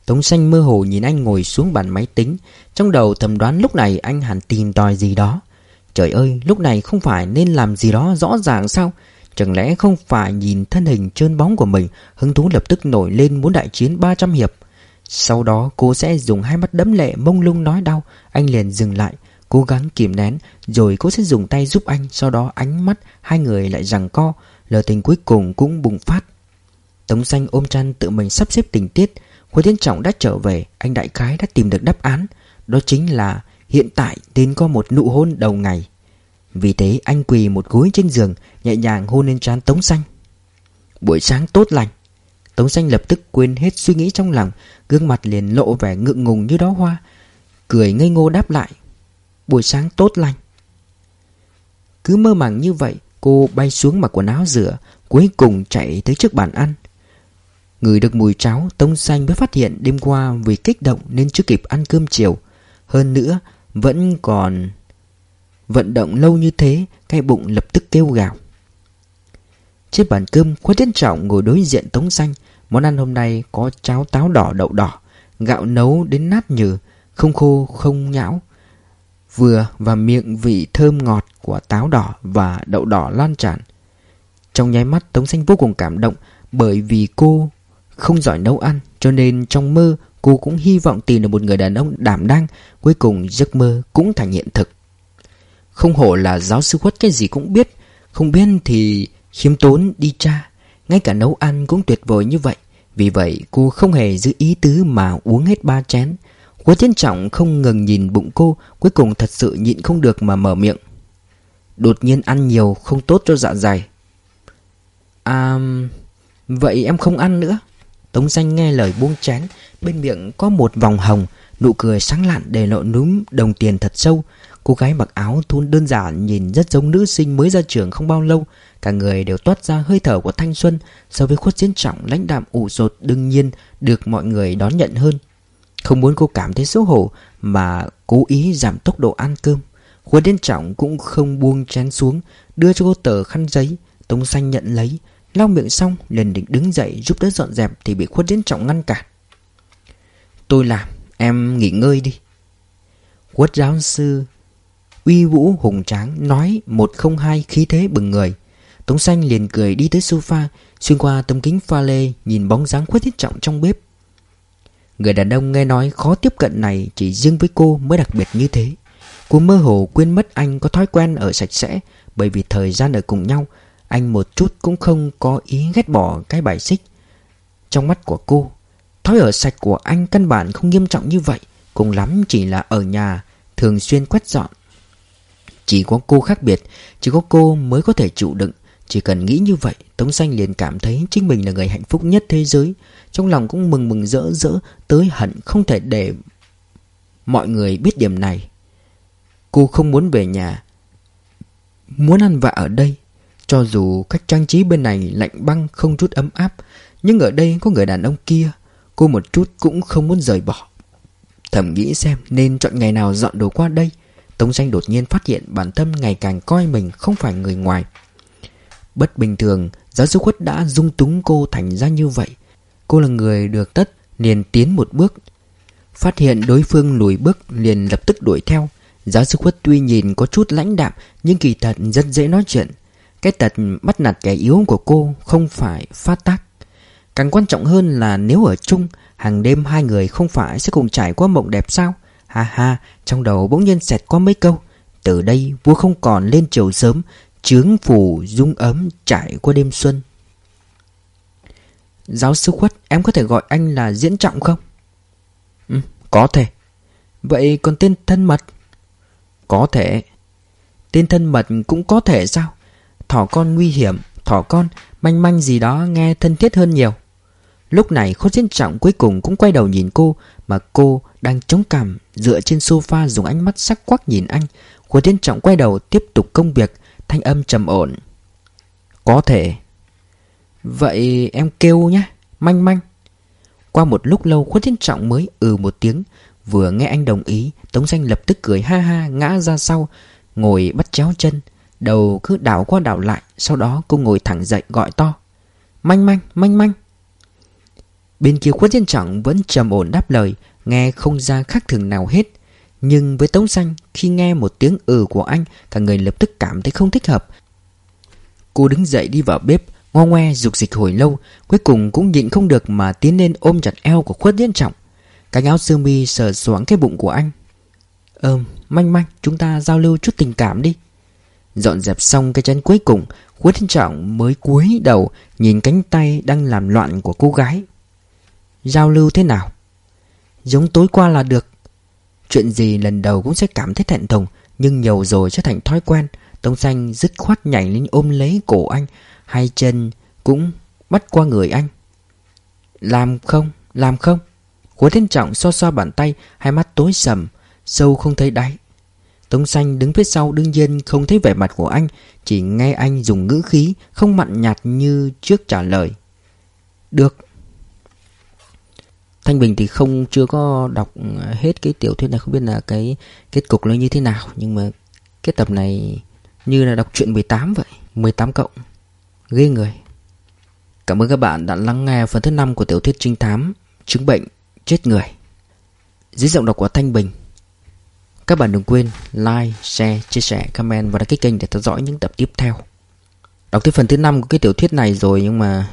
Tống xanh mơ hồ nhìn anh ngồi xuống bàn máy tính. Trong đầu thầm đoán lúc này anh hẳn tìm tòi gì đó. Trời ơi, lúc này không phải nên làm gì đó rõ ràng sao? Chẳng lẽ không phải nhìn thân hình trơn bóng của mình, Hứng thú lập tức nổi lên muốn đại chiến 300 hiệp? Sau đó, cô sẽ dùng hai mắt đấm lệ mông lung nói đau. Anh liền dừng lại, Cố gắng kìm nén, Rồi cô sẽ dùng tay giúp anh. Sau đó ánh mắt hai người lại rằng co Lời tình cuối cùng cũng bùng phát. Tống xanh ôm chăn tự mình sắp xếp tình tiết. Hồ Tiến Trọng đã trở về, Anh đại khái đã tìm được đáp án. Đó chính là hiện tại tên có một nụ hôn đầu ngày. Vì thế, anh quỳ một gối trên giường, Nhẹ nhàng hôn lên trán Tống xanh. Buổi sáng tốt lành. Tống xanh lập tức quên hết suy nghĩ trong lòng, Gương mặt liền lộ vẻ ngượng ngùng như đó hoa, Cười ngây ngô đáp lại, Buổi sáng tốt lành. Cứ mơ màng như vậy, Cô bay xuống mặc quần áo rửa, Cuối cùng chạy tới trước bàn ăn. Người được mùi cháo Tống xanh mới phát hiện đêm qua Vì kích động nên chưa kịp ăn cơm chiều. Hơn nữa, vẫn còn Vận động lâu như thế, Cái bụng lập tức kêu gào. Trên bàn cơm Khuất Tiến Trọng ngồi đối diện Tống Xanh, Món ăn hôm nay có cháo táo đỏ đậu đỏ, Gạo nấu đến nát nhừ, Không khô, không nhão, Vừa và miệng vị thơm ngọt của táo đỏ và đậu đỏ lan tràn. Trong nháy mắt, Tống Xanh vô cùng cảm động Bởi vì cô không giỏi nấu ăn, Cho nên trong mơ cô cũng hy vọng tìm được một người đàn ông đảm đang, Cuối cùng giấc mơ cũng thành hiện thực. Không hổ là giáo sư khuất cái gì cũng biết, Không biết thì Khiêm tốn đi cha, Ngay cả nấu ăn cũng tuyệt vời như vậy. Vì vậy cô không hề giữ ý tứ mà uống hết ba chén. Quá thiên trọng không ngừng nhìn bụng cô, Cuối cùng thật sự nhịn không được mà mở miệng. Đột nhiên ăn nhiều không tốt cho dạ dày. À... Vậy em không ăn nữa. Tống xanh nghe lời buông chén Bên miệng có một vòng hồng, Nụ cười sáng lạn để lộ núm đồng tiền thật sâu. Cô gái mặc áo thun đơn giản nhìn rất giống nữ sinh mới ra trường không bao lâu. Cả người đều toát ra hơi thở của thanh xuân, So với khuất diễn trọng lãnh đạm ủ rột đương nhiên được mọi người đón nhận hơn. Không muốn cô cảm thấy xấu hổ, mà cố ý giảm tốc độ ăn cơm. Khuất diễn trọng cũng không buông chén xuống, Đưa cho cô tờ khăn giấy. Tống xanh nhận lấy Lau miệng xong, liền định đứng dậy giúp đỡ dọn dẹp Thì bị khuất diễn trọng ngăn cản. Tôi làm, Em nghỉ ngơi đi. Quất giáo sư Uy vũ hùng tráng Nói một không hai khí thế bừng người. Tống Xanh liền cười đi tới sofa, Xuyên qua tấm kính pha lê, Nhìn bóng dáng khuất thiết trọng trong bếp. Người đàn ông nghe nói khó tiếp cận này Chỉ riêng với cô mới đặc biệt như thế. Cô mơ hồ quên mất anh có thói quen ở sạch sẽ, Bởi vì thời gian ở cùng nhau anh một chút cũng không có ý ghét bỏ cái bài xích. Trong mắt của cô, Thói ở sạch của anh căn bản không nghiêm trọng như vậy, Cùng lắm chỉ là ở nhà, Thường xuyên quét dọn. Chỉ có cô khác biệt, Chỉ có cô mới có thể chịu đựng. Chỉ cần nghĩ như vậy, Tống Xanh liền cảm thấy chính mình là người hạnh phúc nhất thế giới. Trong lòng cũng mừng mừng rỡ rỡ, Tới hận không thể để Mọi người biết điểm này. Cô không muốn về nhà, Muốn ăn vạ ở đây. Cho dù cách trang trí bên này lạnh băng, không chút ấm áp, Nhưng ở đây có người đàn ông kia, Cô một chút cũng không muốn rời bỏ. Thầm nghĩ xem nên chọn ngày nào dọn đồ qua đây, Tống danh đột nhiên phát hiện bản thân ngày càng coi mình không phải người ngoài. Bất bình thường, Giáo sư khuất đã dung túng cô thành ra như vậy. Cô là người được tất, liền tiến một bước. Phát hiện đối phương lùi bước, liền lập tức đuổi theo. Giáo sư khuất tuy nhìn có chút lãnh đạm, Nhưng kỳ thật rất dễ nói chuyện. Cái tật bắt nạt kẻ yếu của cô không phải phát tác. Càng quan trọng hơn là nếu ở chung, Hàng đêm hai người không phải sẽ cùng trải qua mộng đẹp sao? Ha ha, Trong đầu bỗng nhiên xẹt qua mấy câu, Từ đây vua không còn lên chiều sớm Trướng phủ dung ấm trải qua đêm xuân. Giáo sư khuất, Em có thể gọi anh là diễn trọng không? Ừ có thể. Vậy còn tên thân mật? Có thể. Tên thân mật cũng có thể sao? Thỏ con nguy hiểm, Thỏ con, Manh manh gì đó nghe thân thiết hơn nhiều. Lúc này Khốt Diễn Trọng cuối cùng cũng quay đầu nhìn cô Mà cô đang chống cằm Dựa trên sofa dùng ánh mắt sắc quắc nhìn anh. Khốt Diễn Trọng quay đầu tiếp tục công việc, Thanh âm trầm ổn. Có thể. Vậy em kêu nhé, Manh manh. Qua một lúc lâu, Khuất Thiên Trọng mới ừ một tiếng, Vừa nghe anh đồng ý, Tống Danh lập tức cười ha ha, ngã ra sau, Ngồi bắt chéo chân. Đầu cứ đảo qua đảo lại Sau đó cô ngồi thẳng dậy gọi to. Manh manh manh manh. Bên kia khuất thiên trọng vẫn trầm ổn đáp lời Nghe không ra khác thường nào hết. Nhưng với Tống Xanh Khi nghe một tiếng ừ của anh Cả người lập tức cảm thấy không thích hợp. Cô đứng dậy đi vào bếp Ngo ngoe dục dịch hồi lâu Cuối cùng cũng nhịn không được mà tiến lên ôm chặt eo của khuất thiên trọng. Cánh áo sơ mi sờ xoáng cái bụng của anh. Ờm, manh manh Chúng ta giao lưu chút tình cảm đi. Dọn dẹp xong cái chân cuối cùng Khuất trọng mới cúi đầu Nhìn cánh tay đang làm loạn của cô gái. Giao lưu thế nào? Giống tối qua là được. Chuyện gì lần đầu cũng sẽ cảm thấy thẹn thùng Nhưng nhiều rồi sẽ thành thói quen. Tông xanh dứt khoát nhảy lên ôm lấy cổ anh Hai chân cũng bắt qua người anh. Làm không, làm không? Khuất thiên trọng xoa xoa bàn tay Hai mắt tối sầm Sâu không thấy đáy. Tống xanh đứng phía sau đương nhiên không thấy vẻ mặt của anh Chỉ nghe anh dùng ngữ khí Không mặn nhạt như trước trả lời Được Thanh Bình thì không chưa có đọc hết cái tiểu thuyết này không biết là cái kết cục nó như thế nào nhưng mà cái tập này như là đọc truyện 18 vậy, 18 cộng. Ghê người. Cảm ơn các bạn đã lắng nghe phần thứ 5 của tiểu thuyết trinh thám Chứng bệnh chết người. Dưới giọng đọc của Thanh Bình. Các bạn đừng quên like, share, chia sẻ, comment và đăng ký kênh để theo dõi những tập tiếp theo. Đọc tiếp phần thứ 5 của cái tiểu thuyết này rồi nhưng mà